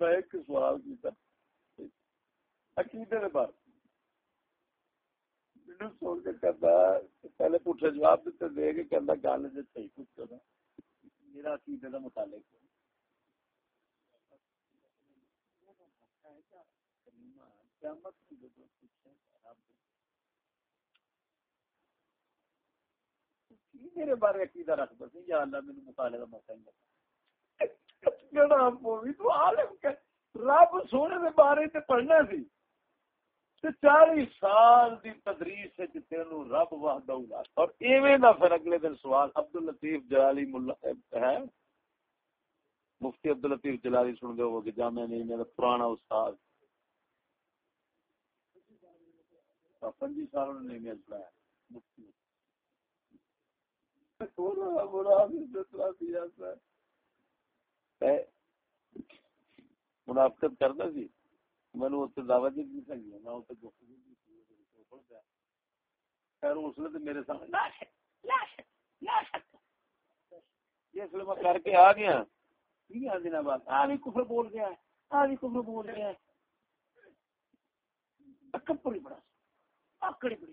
ایک سوال کیتا عقیدے بارے کے کہتا پہلے جواب دیتے دے کے کہتا گل صحیح میرا عقیدے کا متعلق میرے بارے عقیدہ رکھتا سی یا اللہ میرے مطالعے کا موقع نہیں جڑا پوی تو عالم کے رب سونے کے بارے تے پڑھنا سی۔ چالی سال دی تدریس وچ تینو رب وحدہ اور ایویں دا پھر اگلے دن سوال عبد الطیف جلالی مولا ہے؟ مفتی عبد الطیف جلالی سن گئے وہ کہ جامع نہیں میرا پرانا استاد پنجی سال نے نہیں پڑھایا مفتی منافقت کرنا جی۔ سی مینو اتنے دعوت جی نہیں سکتی میں اتنے خیر، اس لیے میرے سامنے جس میں کر کے آ گیا۔ دن بعد آ بھی کفر بول گیا آ بھی کفر بول گیا کپڑی بڑا آکڑی بڑی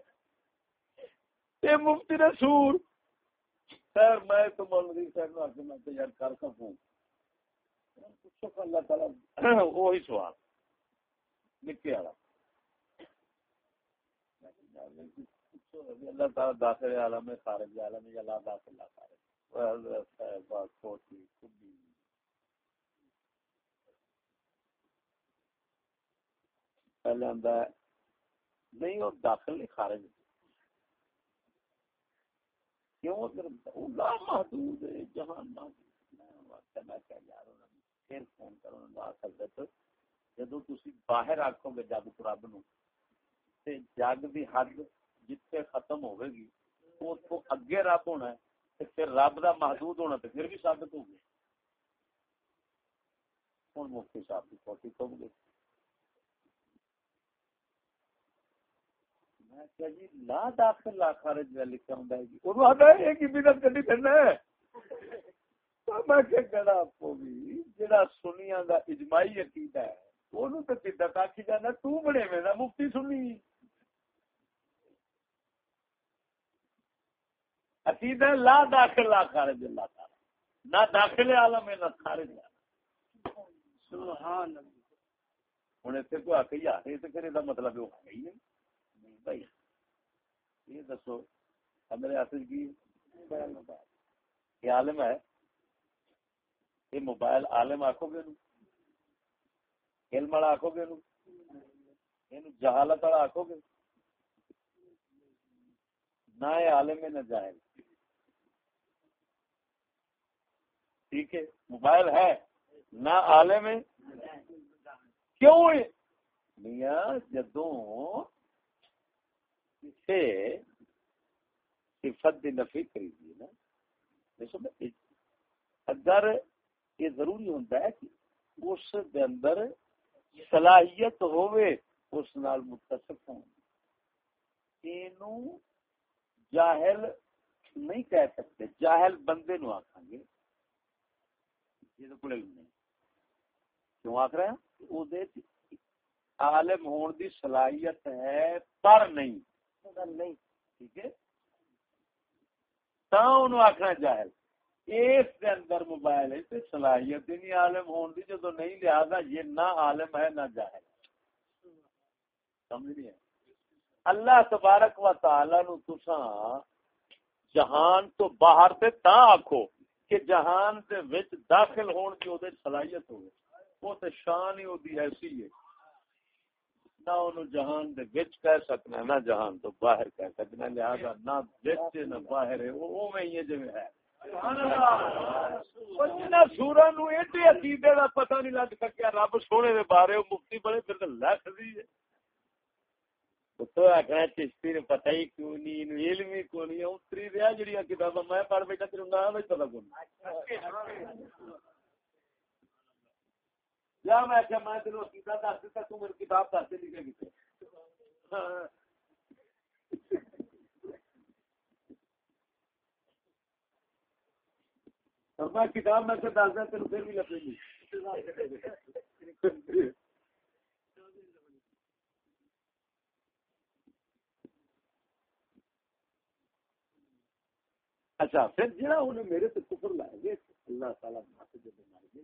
اے مفتی نے سور خیر، میں تو مولوی صاحب نو اگے میں تے یار کر سکوں پوچھو اللہ تعالی، وہی سوال۔ نکے والا۔ اللہ تعالی داخل عالم میں خارج عالم میں اللہ داخل اللہ خارج بات کوٹی کبھی پہلے آندا ہے نہیں، وہ داخل نہیں خارج کیوں اگر لا محدود ہے جہان محدود میں کہ یار پھر فون کرو لا سکتے تو جدو تسی باہر آکھو گے جگ تو رب نو، تے جگ دی حد جتنے ختم ہوے گی اس کو اگے رب ہونا ہے، تے پھر رب دا محدود ہونا تے پھر بھی ثابت ہو گیا۔ ہن مفتی صاحب کی کوٹی کم گئی لا داخل لا خارج میں لکھا ہوں جی۔ انہوں آتا ہے ایک ہی بدت کرنی پھرنا ہے۔ میں کہ کہنا آپ کو بھی جڑا سنیاں دا اجماعی عقیدہ ہے انہوں تے بدت آکھی جانا تو بڑے میں نا مفتی سنی۔ عقیدہ لا داخل لا خارج اللہ تعالی نہ داخل عالم ہے نہ خارج عالم۔ سبحان اللہ۔ ہن ایتھے کو آ کے یار یہ تے کرے دا مطلب نہیں۔ بھائی یہ دسو میرے ہاتھ کی یہ عالم ہے۔ یہ موبائل عالم آخو گے نو علم والا آخو گے نو جہالت والا آخو گے؟ نہ یہ عالم ہے، نہ جاہل۔ ٹھیک ہے، موبائل ہے، نہ عالم ہے۔ کیوں ہے؟ میاں، جدوں کسے صفت دی نفی کری دی نا۔ اگر یہ ضروری ہوتا ہے کہ اس دے اندر صلاحیت ہوئے اس نال متصف ہوں۔ اینو جاہل نہیں کہہ سکتے، جاہل بندے نو آکھاں گے۔ جے کول علم نہیں۔ کیوں آکھ رہے ہیں؟ او دے عالم ہون دی صلاحیت ہے، پر نہیں۔ نہیں، ٹھیک ہے؟ تا انہوں جاہل، اس دے اندر موبائل ہے صلاحیت نہیں عالم ہون دی نہیں لہذا یہ نہ عالم ہے نہ جاہل۔ سمجھ نہیں ہے اللہ تبارک و تعالی نو تساں جہان تو باہر تے تا آکھو کہ جہان دے وچ داخل ہون کی او صلاحیت ہوے تے شان ہی ایسی ہے۔ نہ انہوں جہان دے وچ کہہ سکنا نہ جہان تو باہر کہہ سکنا لہذا نہ وچ نہ باہر ہے۔ وہ ہے سورا نو ایڈے عقیدے کا پتہ نہیں لگ سکیا رب سونے دے بارے مفتی بڑے پھر لکھ دی تو آخر چشتی نے پتہ ہی کیوں نہیں علم ہی کیوں نہیں اتری رہا جہاں کتاباں میں پڑھ بیٹھا تیرے نام پتہ یا میں کیا میں تینوں عقیدہ دس دیتا، تو میری کتاب دس دے لکھے کتنے میں کتاب میں سے دس دیں تین پھر بھی لگے گی۔ اچھا پھر جہاں انہیں میرے سے کفر لائے گے اللہ تعالیٰ جب مار گئے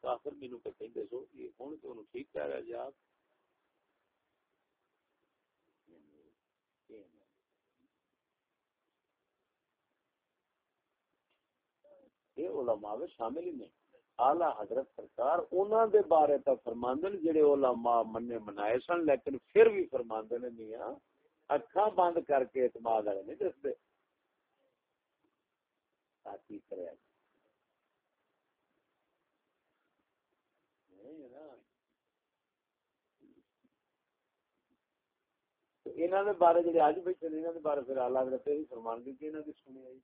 کافر مینو کہ سو یہ ہوں تو ٹھیک کہہ رہا جی آپ۔ یہ علماء شامل ہی نہیں۔ آلہ حضرت سرکار انہوں دے بارے تا فرماندن جڑے علماء منے منائے سن، لیکن پھر بھی فرماندن میاں، اکھاں بند کر کے اعتماد والے نہیں دستے تحقیق کرے۔ انہوں نے بارے جڑے اج بیٹھے انہوں نے بارے پھر آلہ حضرت ہی فرمان دی کہ انہوں نے سنی آئی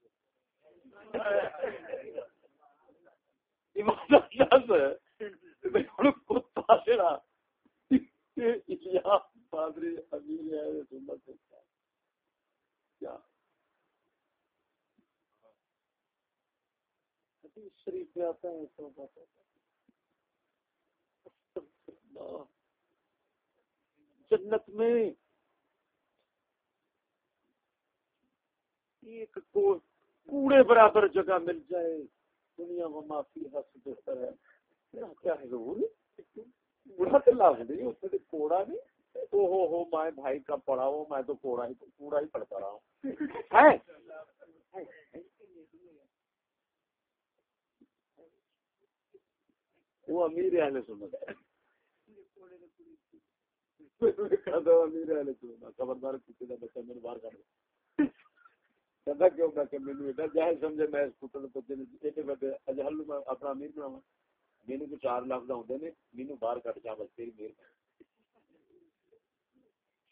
شریف آتا ہے جنت میں ایک کوڑے برابر جگہ مل جائے، دنیا میں معافی حس بہتر ہے۔ کیا ہے ضرور بڑا تو لاف نہیں، اس میں کوڑا نہیں۔ او ہو ہو، میں بھائی کا پڑھا ہوں میں تو کوڑا ہی کوڑا ہی پڑھتا رہا ہوں۔ وہ امیر اہل سنت۔ ہے خبردار کسی کا بچہ میرے باہر کر کہتا کیوں میں کہ مینوں ایڈا جاہل سمجھے میں اس پتر بچے نے ایڈے بڑے اجہل میں اپنا امیر بناواں۔ مینوں کو چار لفظ ہوندے نے، مینوں باہر کٹ جا بس تیری مہر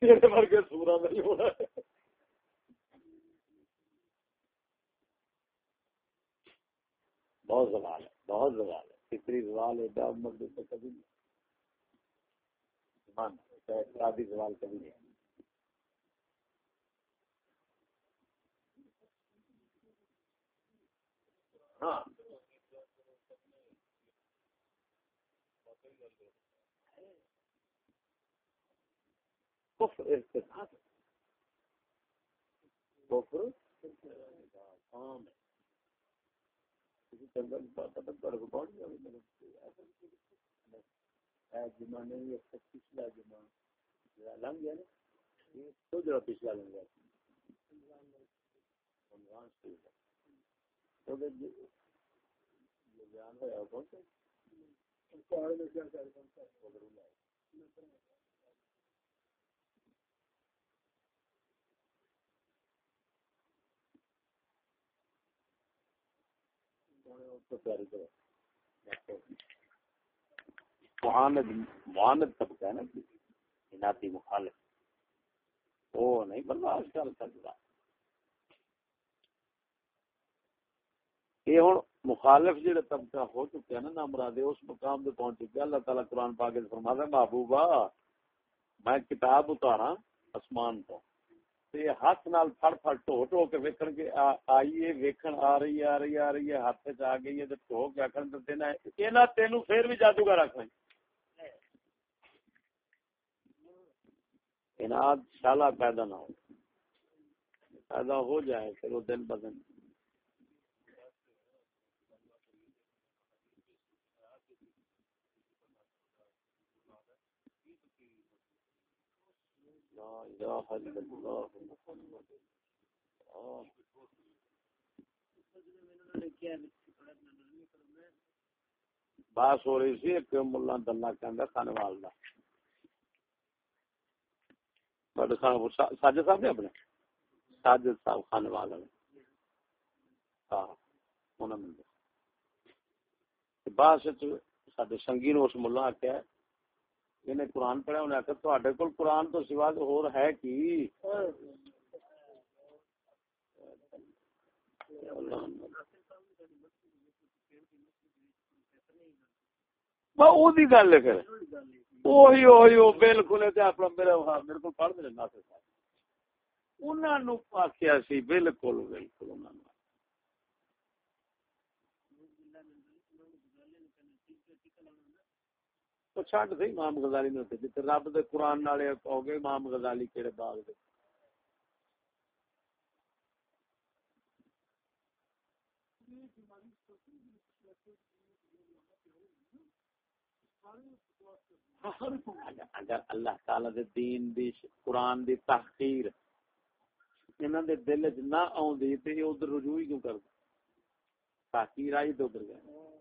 تیرے ورگے سورا نہیں ہونا۔ بہت زوال ہے، بہت زوال ہے۔ فطری زوال ایڈا عمر دے کبھی نہیں۔ مان شادی زوال کبھی نہیں۔ ہاں۔ کفر ارتکاب کفر عام ہے۔ کسی جنگل پچھلا جمع لنگ گیا نا، یہ تو جڑا پچھلا لنگ گیا رمضان سے۔ جی- معاند طبقہ ہے نا اناتی مخالف وہ نہیں برداشت کر سکتا یہ ہوں مخالف جہاں طبقہ ہو چکے ہیں نا نامرادے، اس مقام پہ پہنچ چکے اللہ تعالیٰ قرآن پاک فرما دے محبوبہ، میں کتاب اتارا آسمان کو ہاتھ نال پھڑ پھڑ ٹو ٹو کے ویکھن کے آئیے، ویکھن آ رہی آ رہی آ رہی ہے، ہاتھ چ آ گئی ہے ٹو کے آخر دینا ہے۔ اینا تینوں پھر بھی جادوگر رکھ لیں اناد شالا پیدا نہ ہو۔ پیدا ہو جائے، پھر وہ دن بدن لا الہ الا اللہ محمد. باس ہو رہی سی، ایک ملا دلہ کے اندر کھانے والا ساجد صاحب نے اپنے؟ ساجد صاحب کھانے والا ہاں باس سنگین اس ملا آخیا انہیں قرآن پڑھا انہیں آخر تے کول قرآن تو سوا ہور ہے کی گل کر بالکل میرے کو پڑھ سی بالکل بالکل نے تو چھڈ سی امام غزالی نے تے جتنے رب دے قرآن والے ہو گئے امام غزالی کہڑے باغ دے۔ اگر اللہ تعالی دے دین دی، قرآن دی تحقیر انہاں دے دل وچ نہ اوندی تے ادھر رجوع کیوں کردا تحقیر آئی تو ادھر گئے۔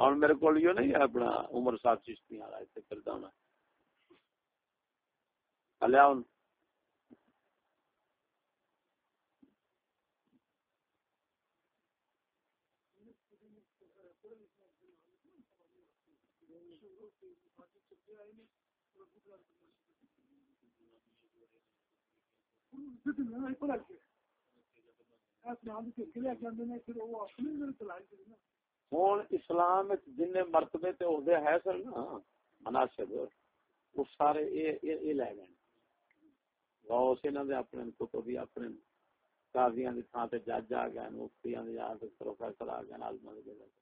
اور میرے کو یہ نہیں ہے اپنا عمر صاحب چشتی والا اتنے کرتا ہونا لیا ان Thank ہوں اسلام جن مرتبے تے عہدے ہے سر نا، مناسب، وہ سارے یہ لے گئے۔ غوث انہاں دے اپنے کتب بھی اپنے قاضیاں دی تھاں تے جج آ گئے، مفتیاں دی جگہ تے پروفیسر آ گئے، عالماں دی جگہ تے۔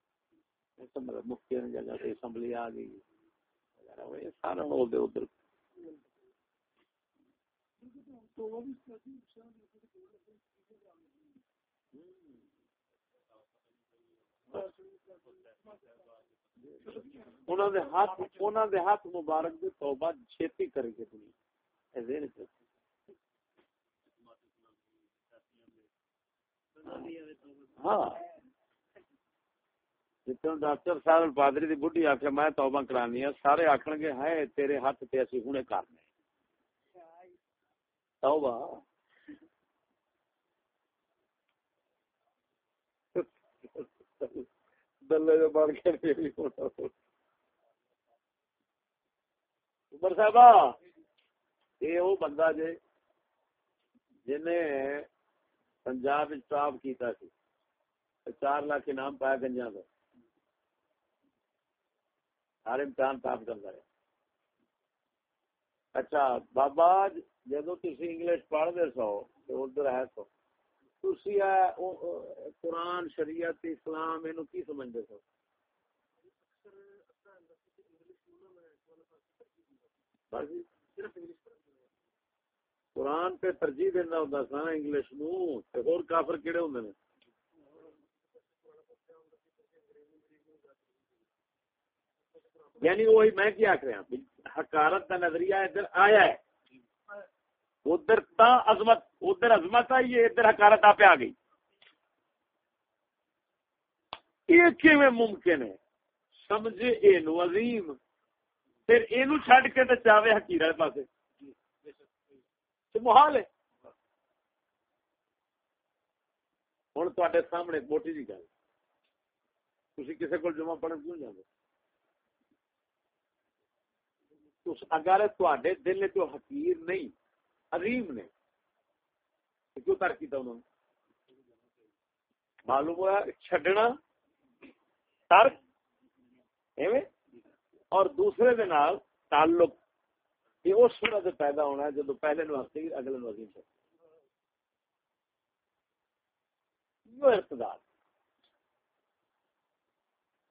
مطلب مفتیاں دی جگہ تے اسمبلی آ گئی۔ وغیرہ یہ سارا عہدے ادھر۔ تو وہ بھی ہاتھ ہاتھ مبارک دی توبہ چھتی کر کے دنیا۔ ہاں۔ ڈاکٹر صاحب پادری دی بڈھی میں توبہ کرانی ہے سارے آخر گے ہے تیرے ہاتھ تے اسی ہنے کرنے توبہ۔ دلے جو بڑھ کے عمر صاحب یہ وہ بندہ جے، جنہیں پنجاب ٹاپ کیتا سی چار لاکھ انعام پایا گنجا کا ہر امتحان ٹاپ کرتا ہے اچھا بابا، جدو تھی انگلش پڑھ دے سو، تو ادھر ہے سو۔ تو قرآن، شریعت، اسلام یہ کی سمجھتے سو؟ جی۔ قرآن پہ ترجیح دینا ہوتا سا، انگلش نو کافر کہڑے ہوں نے؟ یعنی وہی میں کیا آخ رہا حکارت کا نظریہ ادھر آیا ہے۔ ادھر تا عظمت، ادھر عظمت آئی ہے، ادھر حکارت آپ آ گئی۔ یہ کیویں ممکن ہے؟ سمجھے اے نو عظیم۔ پھر یہ چڈ کے تو چاہے حکیر پاس محال ہے۔ ہوں تے سامنے موٹی جی گل۔ تھی کسی کو جمع پڑھن کیوں جانے اگر تے دل چ حقیر نہیں عظیم نے۔ کیوں ترک کیا انہوں نے؟ معلوم ہوا چڈنا ترک اور دوسرے دے نال تعلق، یہ اس صورت پیدا ہونا ہے جب پہلے نو حقیر اگلے نو عظیم یہ ارتداد۔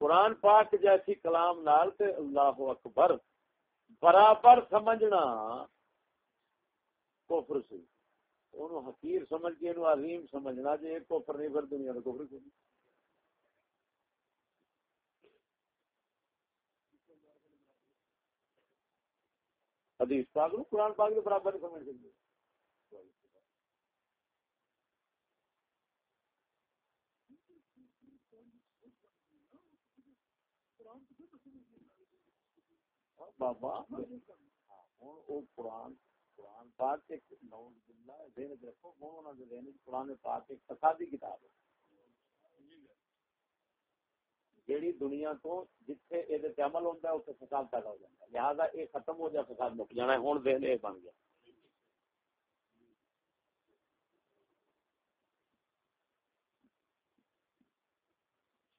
قرآن پاک جیسی کلام نال تے اللہ اکبر برابر سمجھنا کفر سی۔ انہوں حقیر سمجھ کے انہوں عظیم سمجھنا جی ایک کفر نہیں، پھر دنیا میں کفر کوئی حدیث پاک نو قرآن پاک کے برابر سمجھ سکتے بابا ہاں، قرآن قرآن پاک ایک نوز باللہ ذہن رکھو، وہ انہوں نے ذہن قرآن پاک ایک فسادی کتاب ہے۔ جیڑی دنیا تو جتھے یہ عمل ہوتا ہے اتنے فساد پیدا ہو جاتا ہے۔ لہٰذا یہ ختم ہو جائے، فساد مک جانا ہے۔ ہوں ذہن یہ بن گیا۔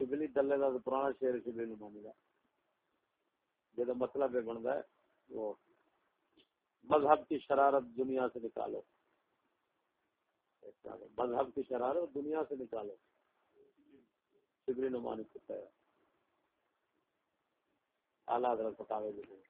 شبلی دلے کا پرانا شیر شبلی نو مان گا جہاں مطلب یہ بنتا ہے، وہ مذہب کی شرارت دنیا سے نکالو۔ مذہب کی شرارت دنیا سے نکالو۔ شبری نمانی کتا ہے۔ اعلیٰ حضرت فتاوے ہاں،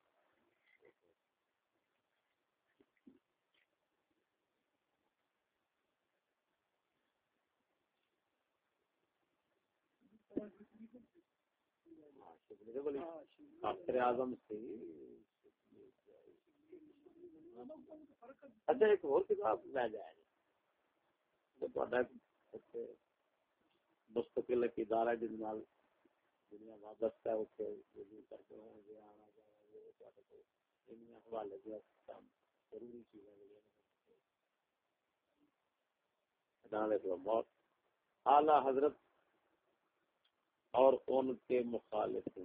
بھی اعظم سے اچھا ایک اور کتاب لے جائے مستقل ایک ادارہ جس نال دنیا وابستہ ہے کر کے ہوں گے آنا جانا حوالے دیا ضروری چیزیں اعلی حضرت اور ان کے مخالف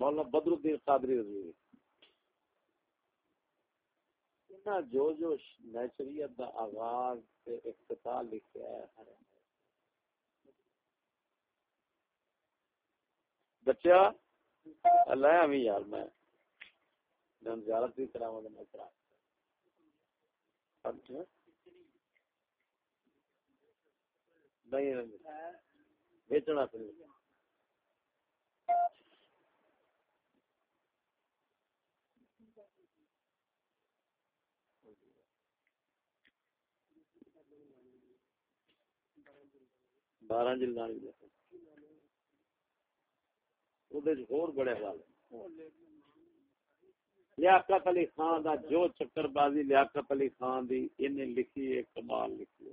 مولانا بدر الدین قادری رضوی جو جو نیچریت دا آغاز سے اختتال لکھا ہے بچہ اللہ ہمیں یار، میں زیارت بھی کرا میں کرا نہیں بیچنا پھر بارہ جلد بڑے حوالے۔ لیاقت علی خان دا جو چکر بازی، لیاقت علی خان دی انہیں لکھی ہے کمال لکھی۔ ہے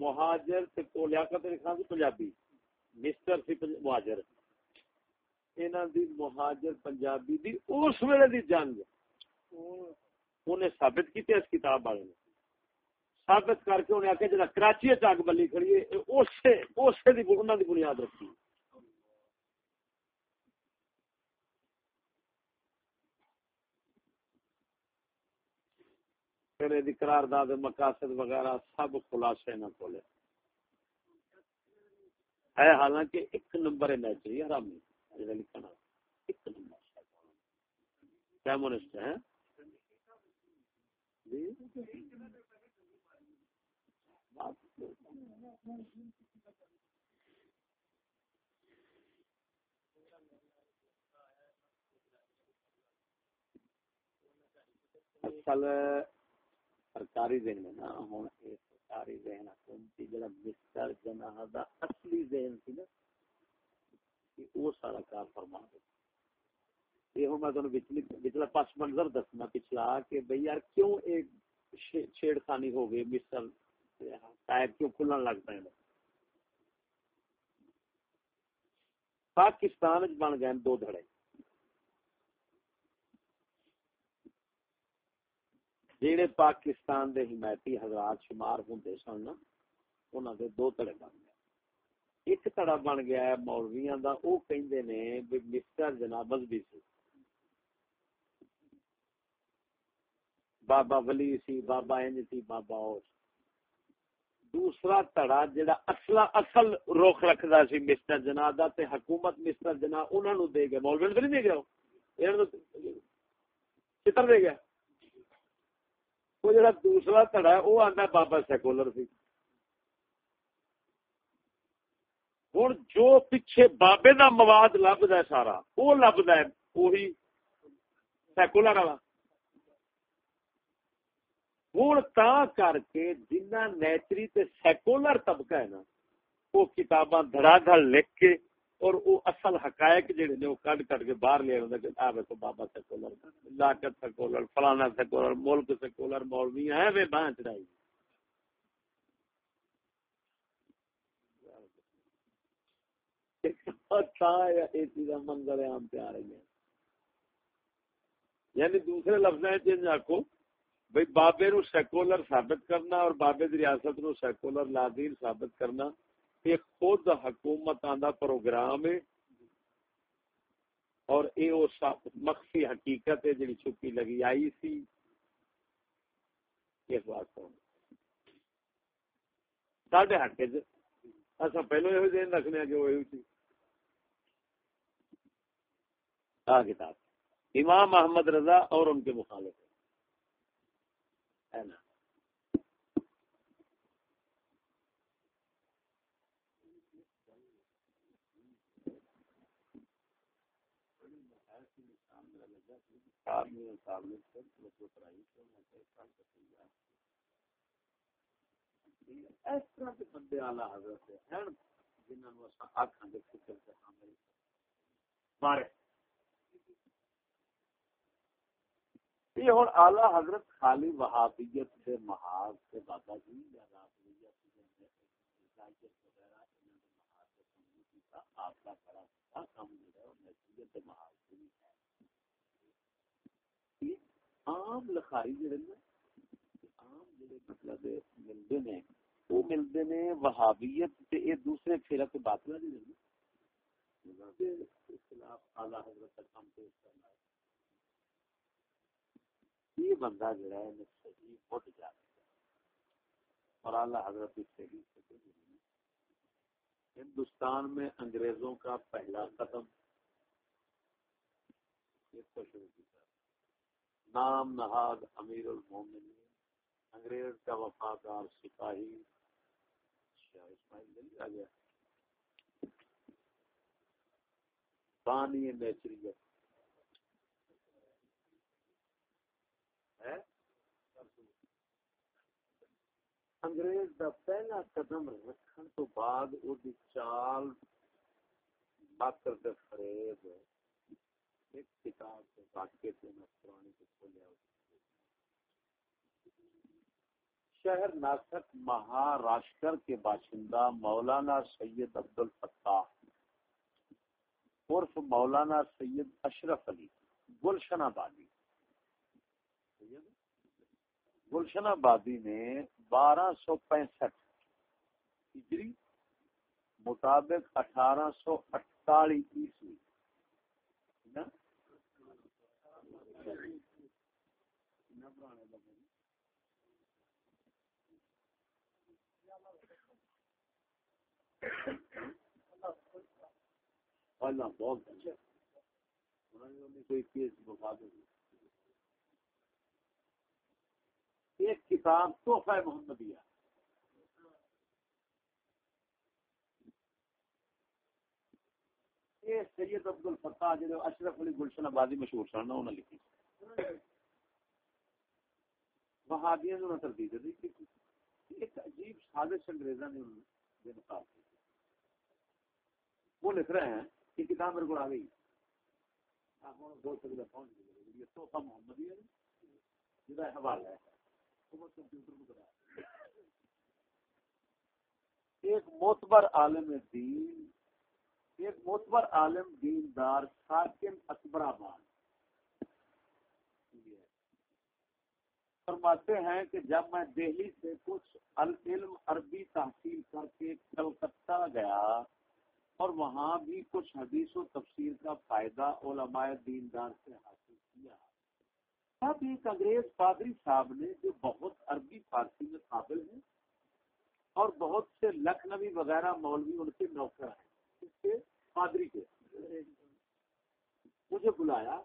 مہاجر تے کو، لیاقت علی خان دی پنجابی۔ مسٹر سی مہاجر۔ انہاں دی مہاجر پنجابی دی اس ویلے دی جنگ۔ انہیں ثابت کیتے اس کتاب والے نے۔ ثابت کر کے انہیں آخیا جا کراچی اگ بلی کھڑی ہے اسے اسے دی انہوں دی بنیاد رکھی۔ قرارداد مقاصد وغیرہ سب خلاصے نہ کھولے۔ ہے حالانکہ ایک نمبر نیچری حرامی لکھنا ایک نمبر۔ کیمونسٹ ہے جی۔ اصل سرکاری ذہن ہے نا، ہوں سرکاری ذہن حکومتی جڑا مسٹر جناح دا اصلی ذہن سی نا وہ سارا کار فرما دے۔ یہ ہوں میں تمہیں پچھلا پس منظر دسنا پچھلا کہ بھئی یار کیوں ایک چھیڑ خانی ہو گئی مسٹر ٹائر کیوں کھلن لگتا ہے پاکستان بن گئے دو دھڑے۔ جہے پاکستان دے حمایتی حضرات شمار ہوں سن انہوں دے دو تڑے بن گئے۔ ایک تڑا بن گیا ہے مولویاں دا، او کہندے نے بھی مسٹر جناب بھی سی۔ بابا ولی سی، بابا انج سی، بابا او دوسرا تڑا جڑا اصلا اصل روک رکھدا سی مسٹر جنا دا تے حکومت مسٹر جنا انہاں نو دے گئے مولوی نہیں دے گیا انہاں کتر دے گیا۔ وہ جڑا دوسرا تڑا ہے، وہ آتا بابا سیکولر سی۔ ہوں جو پیچھے بابے دا مواد لبد ہے سارا، وہ لبد ہے وہی سیکولر والا۔ ہوں تا کر کے جنہ نیچری تے سیکولر طبقہ ہے نا، وہ کتاباں دھڑا دھڑ لکھ کے اور وہ اصل حقائق جڑے نے وہ کڈ کڈ کے باہر لے آندا کہ آ ویکھو بابا سیکولر لاکت سیکولر فلانا سیکولر ملک سیکولر مولوی ہیں وے باں چڑھائی۔ منظر عام پہ آ رہی ہے۔ یعنی دوسرے لفظ آخو بھائی بابے نو سیکولر ثابت کرنا اور بابے ریاست نو سیکولر لادین ثابت کرنا۔ یہ خود حکومت آندا پروگرام ہے اور اے او مخفی حقیقت ہے جڑی چھپی لگی آئی سی۔ اس بات کو ساڈے حق وچ جی۔ اسا پہلو یہ دین رکھنے کہ وہ سی آ کتاب۔ امام احمد رضا اور ان کے مخالف ہے نا۔ اس طرح کے بندے آلہ حضرت ہیں جنہوں نے آخان کے فکر سے حامل مارے۔ یہ ہوں آلہ حضرت خالی وہابیت کے محاذ سے بابا جی یا رابطیت وغیرہ آپ کا بڑا کام جو ہے وہ محاذ سے ہے۔ عام لکھاری جڑے نا، عام جڑے مطلب ملدے نے، وہ ملدے نے وہابیت تے اے دوسرے فرق باطلہ دی نے خلاف اعلی حضرت کا کام پیش کرنا ہے۔ یہ بندہ جڑا ہے نا، صحیح اٹھ جاتا ہے۔ اور اعلی حضرت اس صحیح سے ہندوستان میں انگریزوں کا پہلا قدم یہ تو شروع کی نام نہاد امیر المومن انگریز کا وفادار سپاہی اسماعیل آ گیا۔ بانی نیچریت۔ انگریز دا پہلا قدم رکھن تو بعد وہ چال مکر دے فریب ہے۔ ایک کتاب سے سے میں پرانی کو کھولیا شہر ناسک مہاراشٹر کے باشندہ مولانا سید عبد الفتاح عرف مولانا سید اشرف علی، گلشن آبادی۔ گلشن آبادی نے بارہ سو پینسٹھ ہجری مطابق اٹھارہ سو اٹتالیس عیسوی پہلا بہت اچھا ایک کتاب تحفہ محمدیہ یہ سید عبد الفتاح جی اشرف علی گلشن آبادی مشہور سن، انہوں نے لکھی۔ وہابیاں نے تردید دی۔ ایک عجیب سازش انگریزاں نے بے نقاب وہ لکھ رہے ہیں کہ کتاب میرے کو آ گئی۔ ایک موتبر عالم دین، ایک موتبر عالم دیندار ساکن اکبر آباد۔ فرماتے ہیں کہ جب میں دہلی سے کچھ علم عربی تحصیل کر کے کلکتہ گیا اور وہاں بھی کچھ حدیث و تفسیر کا فائدہ علماء دیندار سے حاصل کیا۔ تب ایک انگریز پادری صاحب نے جو بہت عربی فارسی میں قابل ہیں اور بہت سے لکھنوی وغیرہ مولوی ان کے نوکر ہیں، اس کے پادری کے۔ مجھے بلایا،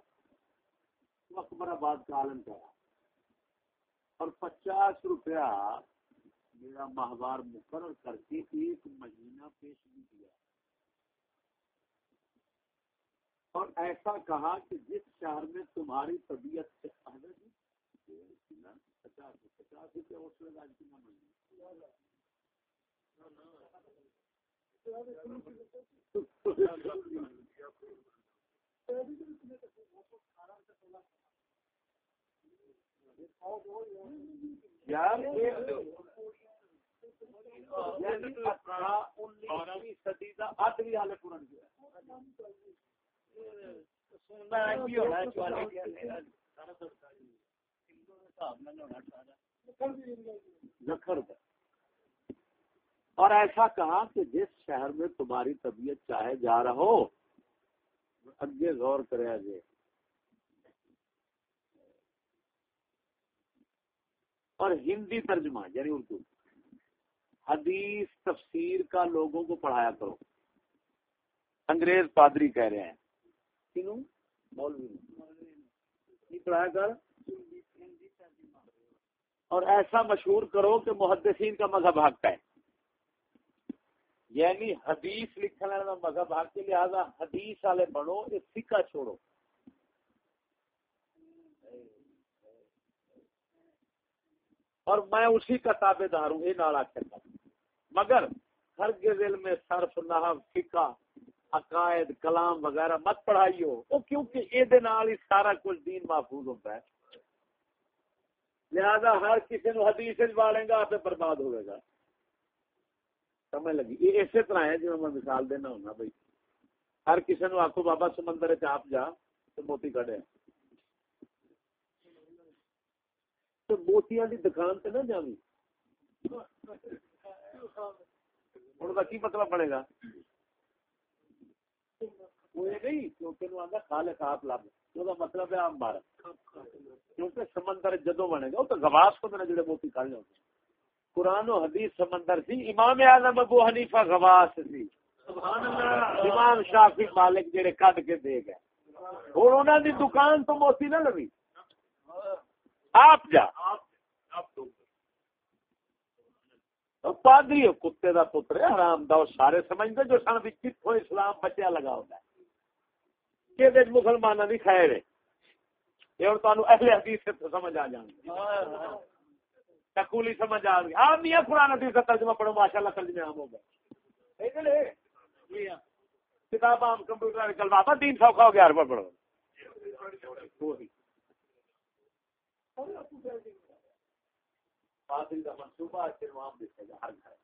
اکبر آباد کا عالم کرا اور پچاس روپیہ میرا ماہوار مقرر کر کے ایک مہینہ پیش بھی دیا اور ایسا کہا کہ جس شہر میں تمہاری طبیعت سے پچاس پچاس روپیہ اس میں یار صدی کا ادھ بھی حال پورن کیا اور ایسا کہا کہ جس شہر میں تمہاری طبیعت چاہے جا رہا ہو، اگے غور کرے آگے۔ اور ہندی ترجمہ یعنی اردو۔ حدیث تفسیر کا لوگوں کو پڑھایا کرو۔ انگریز پادری کہہ رہے ہیں۔ مولوی پڑھایا کر اور ایسا مشہور کرو کہ محدثین کا مذہب حق ہے۔ یعنی حدیث لکھنے والا مذہب حق کے، لہٰذا حدیث والے بنو، یہ سکا چھوڑو۔ اور میں اسی کا تابے دار ہوں، یہ نالا کرتا مگر ہر کے دل میں صرف نہ فکا عقائد، کلام وغیرہ مت پڑھائی ہو وہ کیونکہ یہ سارا کچھ دین محفوظ ہوتا ہے۔ لہذا ہر کسی نو حدیث والے گا آپ برباد ہوئے گا۔ سمجھ لگی؟ یہ اسی طرح ہے جی میں مثال دینا ہونا بھائی۔ ہر کسی نو آخو بابا سمندر چاپ جا تو موتی کھڑے تو موتیاں دی دکان تے نہ جاوی ہن دا کی مطلب بنے گا؟ وہ نہیں کیونکہ نو آندا خالق آپ لب مطلب ہے کیونکہ سمندر جدو بنے گا تو گواس کو جڑے موتی کھڑ جاتے قرآن و حدیث سمندر سی، امام اعظم ابو حنیفہ گواس سی۔ امام شافی مالک جڑے کڈ کے دے گئے۔ ہوں انہوں دی دکان تو موتی نہ لگی آپ جا۔ پادری کتے کا پتر حرام دا سارے سمجھتے جو سن بھی کتوں اسلام بچیا لگا ہوتا ہے کہ مسلمانوں کی خیر ہے یہ ہوں تمہیں اہل حدیث سے سمجھ آ جان سکولی سمجھ آ گئی ہاں میاں قرآن حدیث کا ترجمہ پڑھو ماشاء اللہ ترجمے عام ہو گئے کتاب عام کمپیوٹر نکل بابا تین سو کا ہو گیا روپے پڑھو قاضی کا منصوبہ آج کے نوام دیکھے گا ہر گھر۔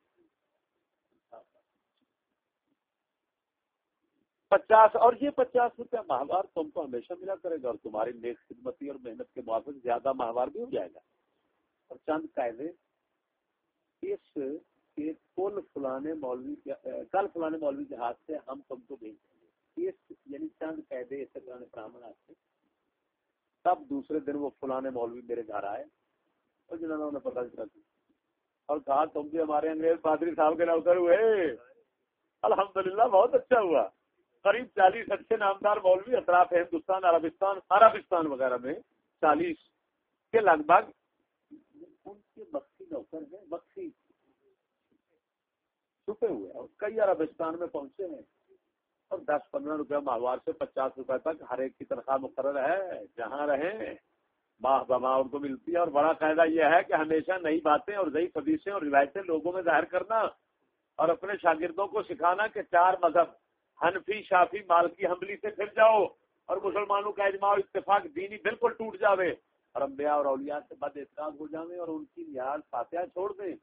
پچاس، اور یہ پچاس روپیہ ماہوار تم کو ہمیشہ ملا کرے گا اور تمہاری نیک خدمتی اور محنت کے موافق زیادہ ماہوار بھی ہو جائے گا۔ اور چند قاعدے اس کے کل فلانے مولوی کل فلانے مولوی کے ہاتھ سے ہم تم کو بھیج دیں گے۔ اس یعنی چند قاعدے اس طرح براہمن ہاتھ سے تب دوسرے دن وہ فلانے مولوی میرے گھر آئے۔ اور جنہوں نے چلا۔ اور کہا، تم بھی ہمارے انگریز پادری صاحب کے نوکر ہوئے۔ الحمدللہ، بہت اچھا ہوا۔ قریب چالیس اچھے نامدار مولوی اطراف ہندوستان، عربستان عربستان وغیرہ میں چالیس کے لگ بھگ ان کے بخشی نوکر ہیں بخشی چھپے ہوئے اور کئی عربستان میں پہنچے ہیں۔ اور دس پندرہ روپے ماہوار سے پچاس روپے تک ہر ایک کی تنخواہ مقرر ہے، جہاں رہیں۔ باہ بما ان کو ملتی ہے اور بڑا قاعدہ یہ ہے کہ ہمیشہ نئی باتیں اور نئی حدیثیں اور روایتیں لوگوں میں ظاہر کرنا اور اپنے شاگردوں کو سکھانا کہ چار مذہب حنفی شافی مالکی حملی سے پھر جاؤ اور مسلمانوں کا اجماع اتفاق دینی بالکل ٹوٹ جاوے اور انبیاء اور اولیاء سے بد اعتراض ہو جاوے اور ان کی لحاظ فاتحہ چھوڑ دیں۔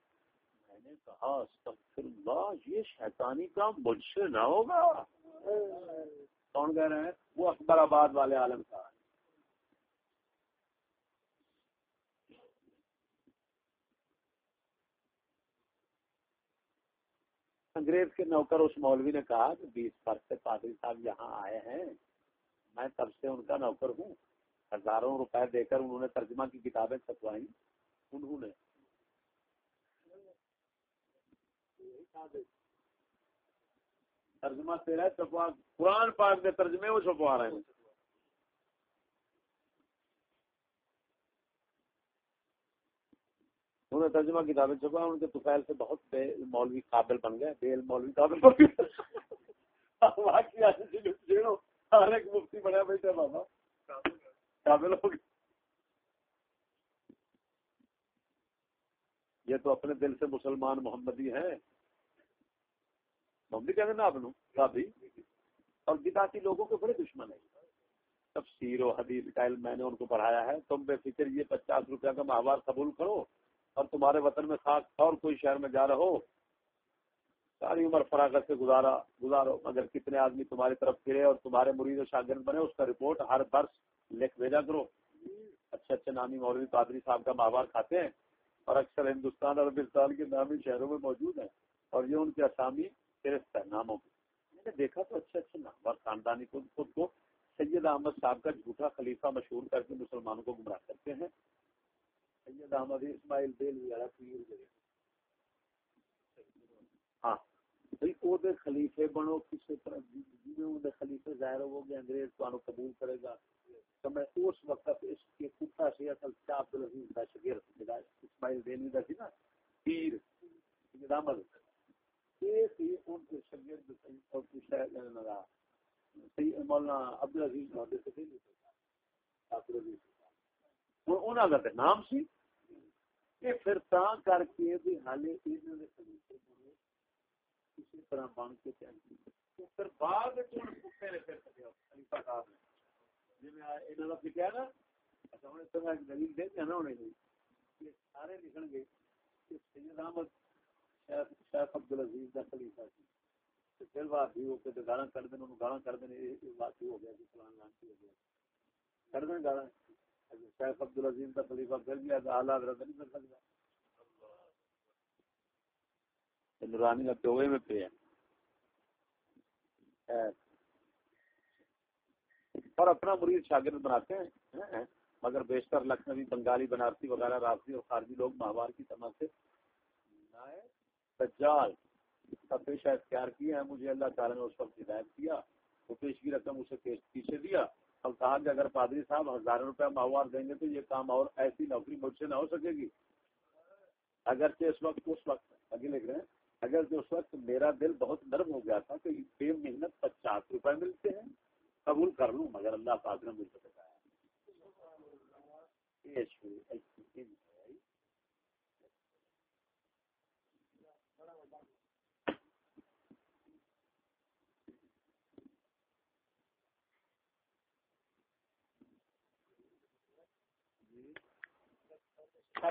میں نے کہا استغفر اللہ یہ شیطانی کام مجھ سے نہ ہوگا۔ کون کہہ رہے ہیں؟ وہ اکبر آباد والے عالم کا انگریز کے نوکر اس مولوی نے کہا کہ بیس فرق سے پادری صاحب یہاں آئے ہیں، میں تب سے ان کا نوکر ہوں۔ ہزاروں روپے دے کر انہوں نے ترجمہ کی کتابیں چھپوائی۔ انہوں نے۔ ترجمہ تیرا چھپوا، قرآن پاک کے ترجمے وہ چھپوا رہے ہیں۔ انہوں نے ترجمہ کتابیں چھپا ان کے توفیل سے بہت بے مولوی قابل بن گئے، بے مولوی قابل بن گئے۔ ہر ایک مفتی بڑا بیٹا بابا۔ قابل ہو گئے۔ یہ تو اپنے دل سے مسلمان محمدی ہیں۔ محمدی کہتے نا آپ کافی اور بداتی لوگوں کے بڑے دشمن ہیں۔ تفسیر و حدیث کا علم میں نے ان کو پڑھایا ہے۔ تم بے فکر یہ پچاس روپیہ کا ماہوار قبول کرو۔ اور تمہارے وطن میں خاص اور کوئی شہر میں جا رہو ساری عمر فراغت سے گزارا، گزارو۔ مگر کتنے آدمی تمہاری طرف پھرے اور تمہارے مرید و شاگرد بنے، اس کا رپورٹ ہر برس لکھ بھیجا کرو۔ اچھے اچھے نامی مولوی پادری صاحب کا ماہوار کھاتے ہیں اور اکثر ہندوستان اور ہندوستان کے نامی شہروں میں موجود ہیں اور یہ ان کے اسامی فہرست ہے ناموں کی میں نے دیکھا تو اچھے اچھے نام خاندانی خود کو سید احمد صاحب کا جھوٹا خلیفہ مشہور کر کے مسلمانوں کو گمراہ کرتے ہیں۔ سید احمد اسماعیل والا پیر جی۔ ہاں۔ بھائی خلیفے بنو کسی طرح جی خلیفے ظاہر ہو گئے، انگریز تو قبول کرے گا۔ میں اس وقت اس کے کتا سے اصل شاہ عبد العزیز کا شگیر اسماعیل دینی کا سی نا، پیر سید احمد۔ یہ سی ان کے شگرد مولانا عبد العزیز عبد العزیز انہوں کا نام سی کہ پھر تا کر کے بھی حالے انہوں نے خلیفے بنے کسی طرح بن کے چاہیے پھر بعد کتے نے پھر خلیفہ صاحب نے جی میں انہوں نے لکھا نا اچھا ہوں اس طرح دلیل دے دیا نا انہیں یہ سارے لکھن گے کہ سید احمد شیخ عبد کا خلیفہ سی پھر بات ہو کے گالا کر دیں گالا کر دیں یہ ہو گیا فلان لانچ ہو گیا کر دیں گالا شیخ عبد العظیم کا خلیفہ کر گیا تو اعلیٰ حضرت نہیں کر سکتا نورانی کا پیوے میں پہ ہے۔ اور اپنا مرید شاگرد بناتے ہیں مگر بیشتر لکھنوی، بنگالی، بنارسی وغیرہ رابطی اور خارجی لوگ ماہوار کی طرح سے۔ سجال کا پیشہ اختیار کیا ہے۔ مجھے اللہ تعالیٰ نے اس وقت ہدایت کیا۔ وہ پیشگی رقم اسے پیش پیچھے دیا۔ اب کہا کہ اگر پادری صاحب ہزار روپے ماہوار دیں گے تو یہ کام اور ایسی نوکری مجھ سے نہ ہو سکے گی۔ اگرچہ اس وقت اس وقت آگے لکھ رہے ہیں۔ اگر اس وقت میرا دل بہت نرم ہو گیا تھا کہ بے محنت پچاس روپے ملتے ہیں۔ قبول کر لوں، مگر اللہ پاک نے مجھ سے بتایا ہے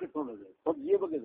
کتوں میں یہ بگے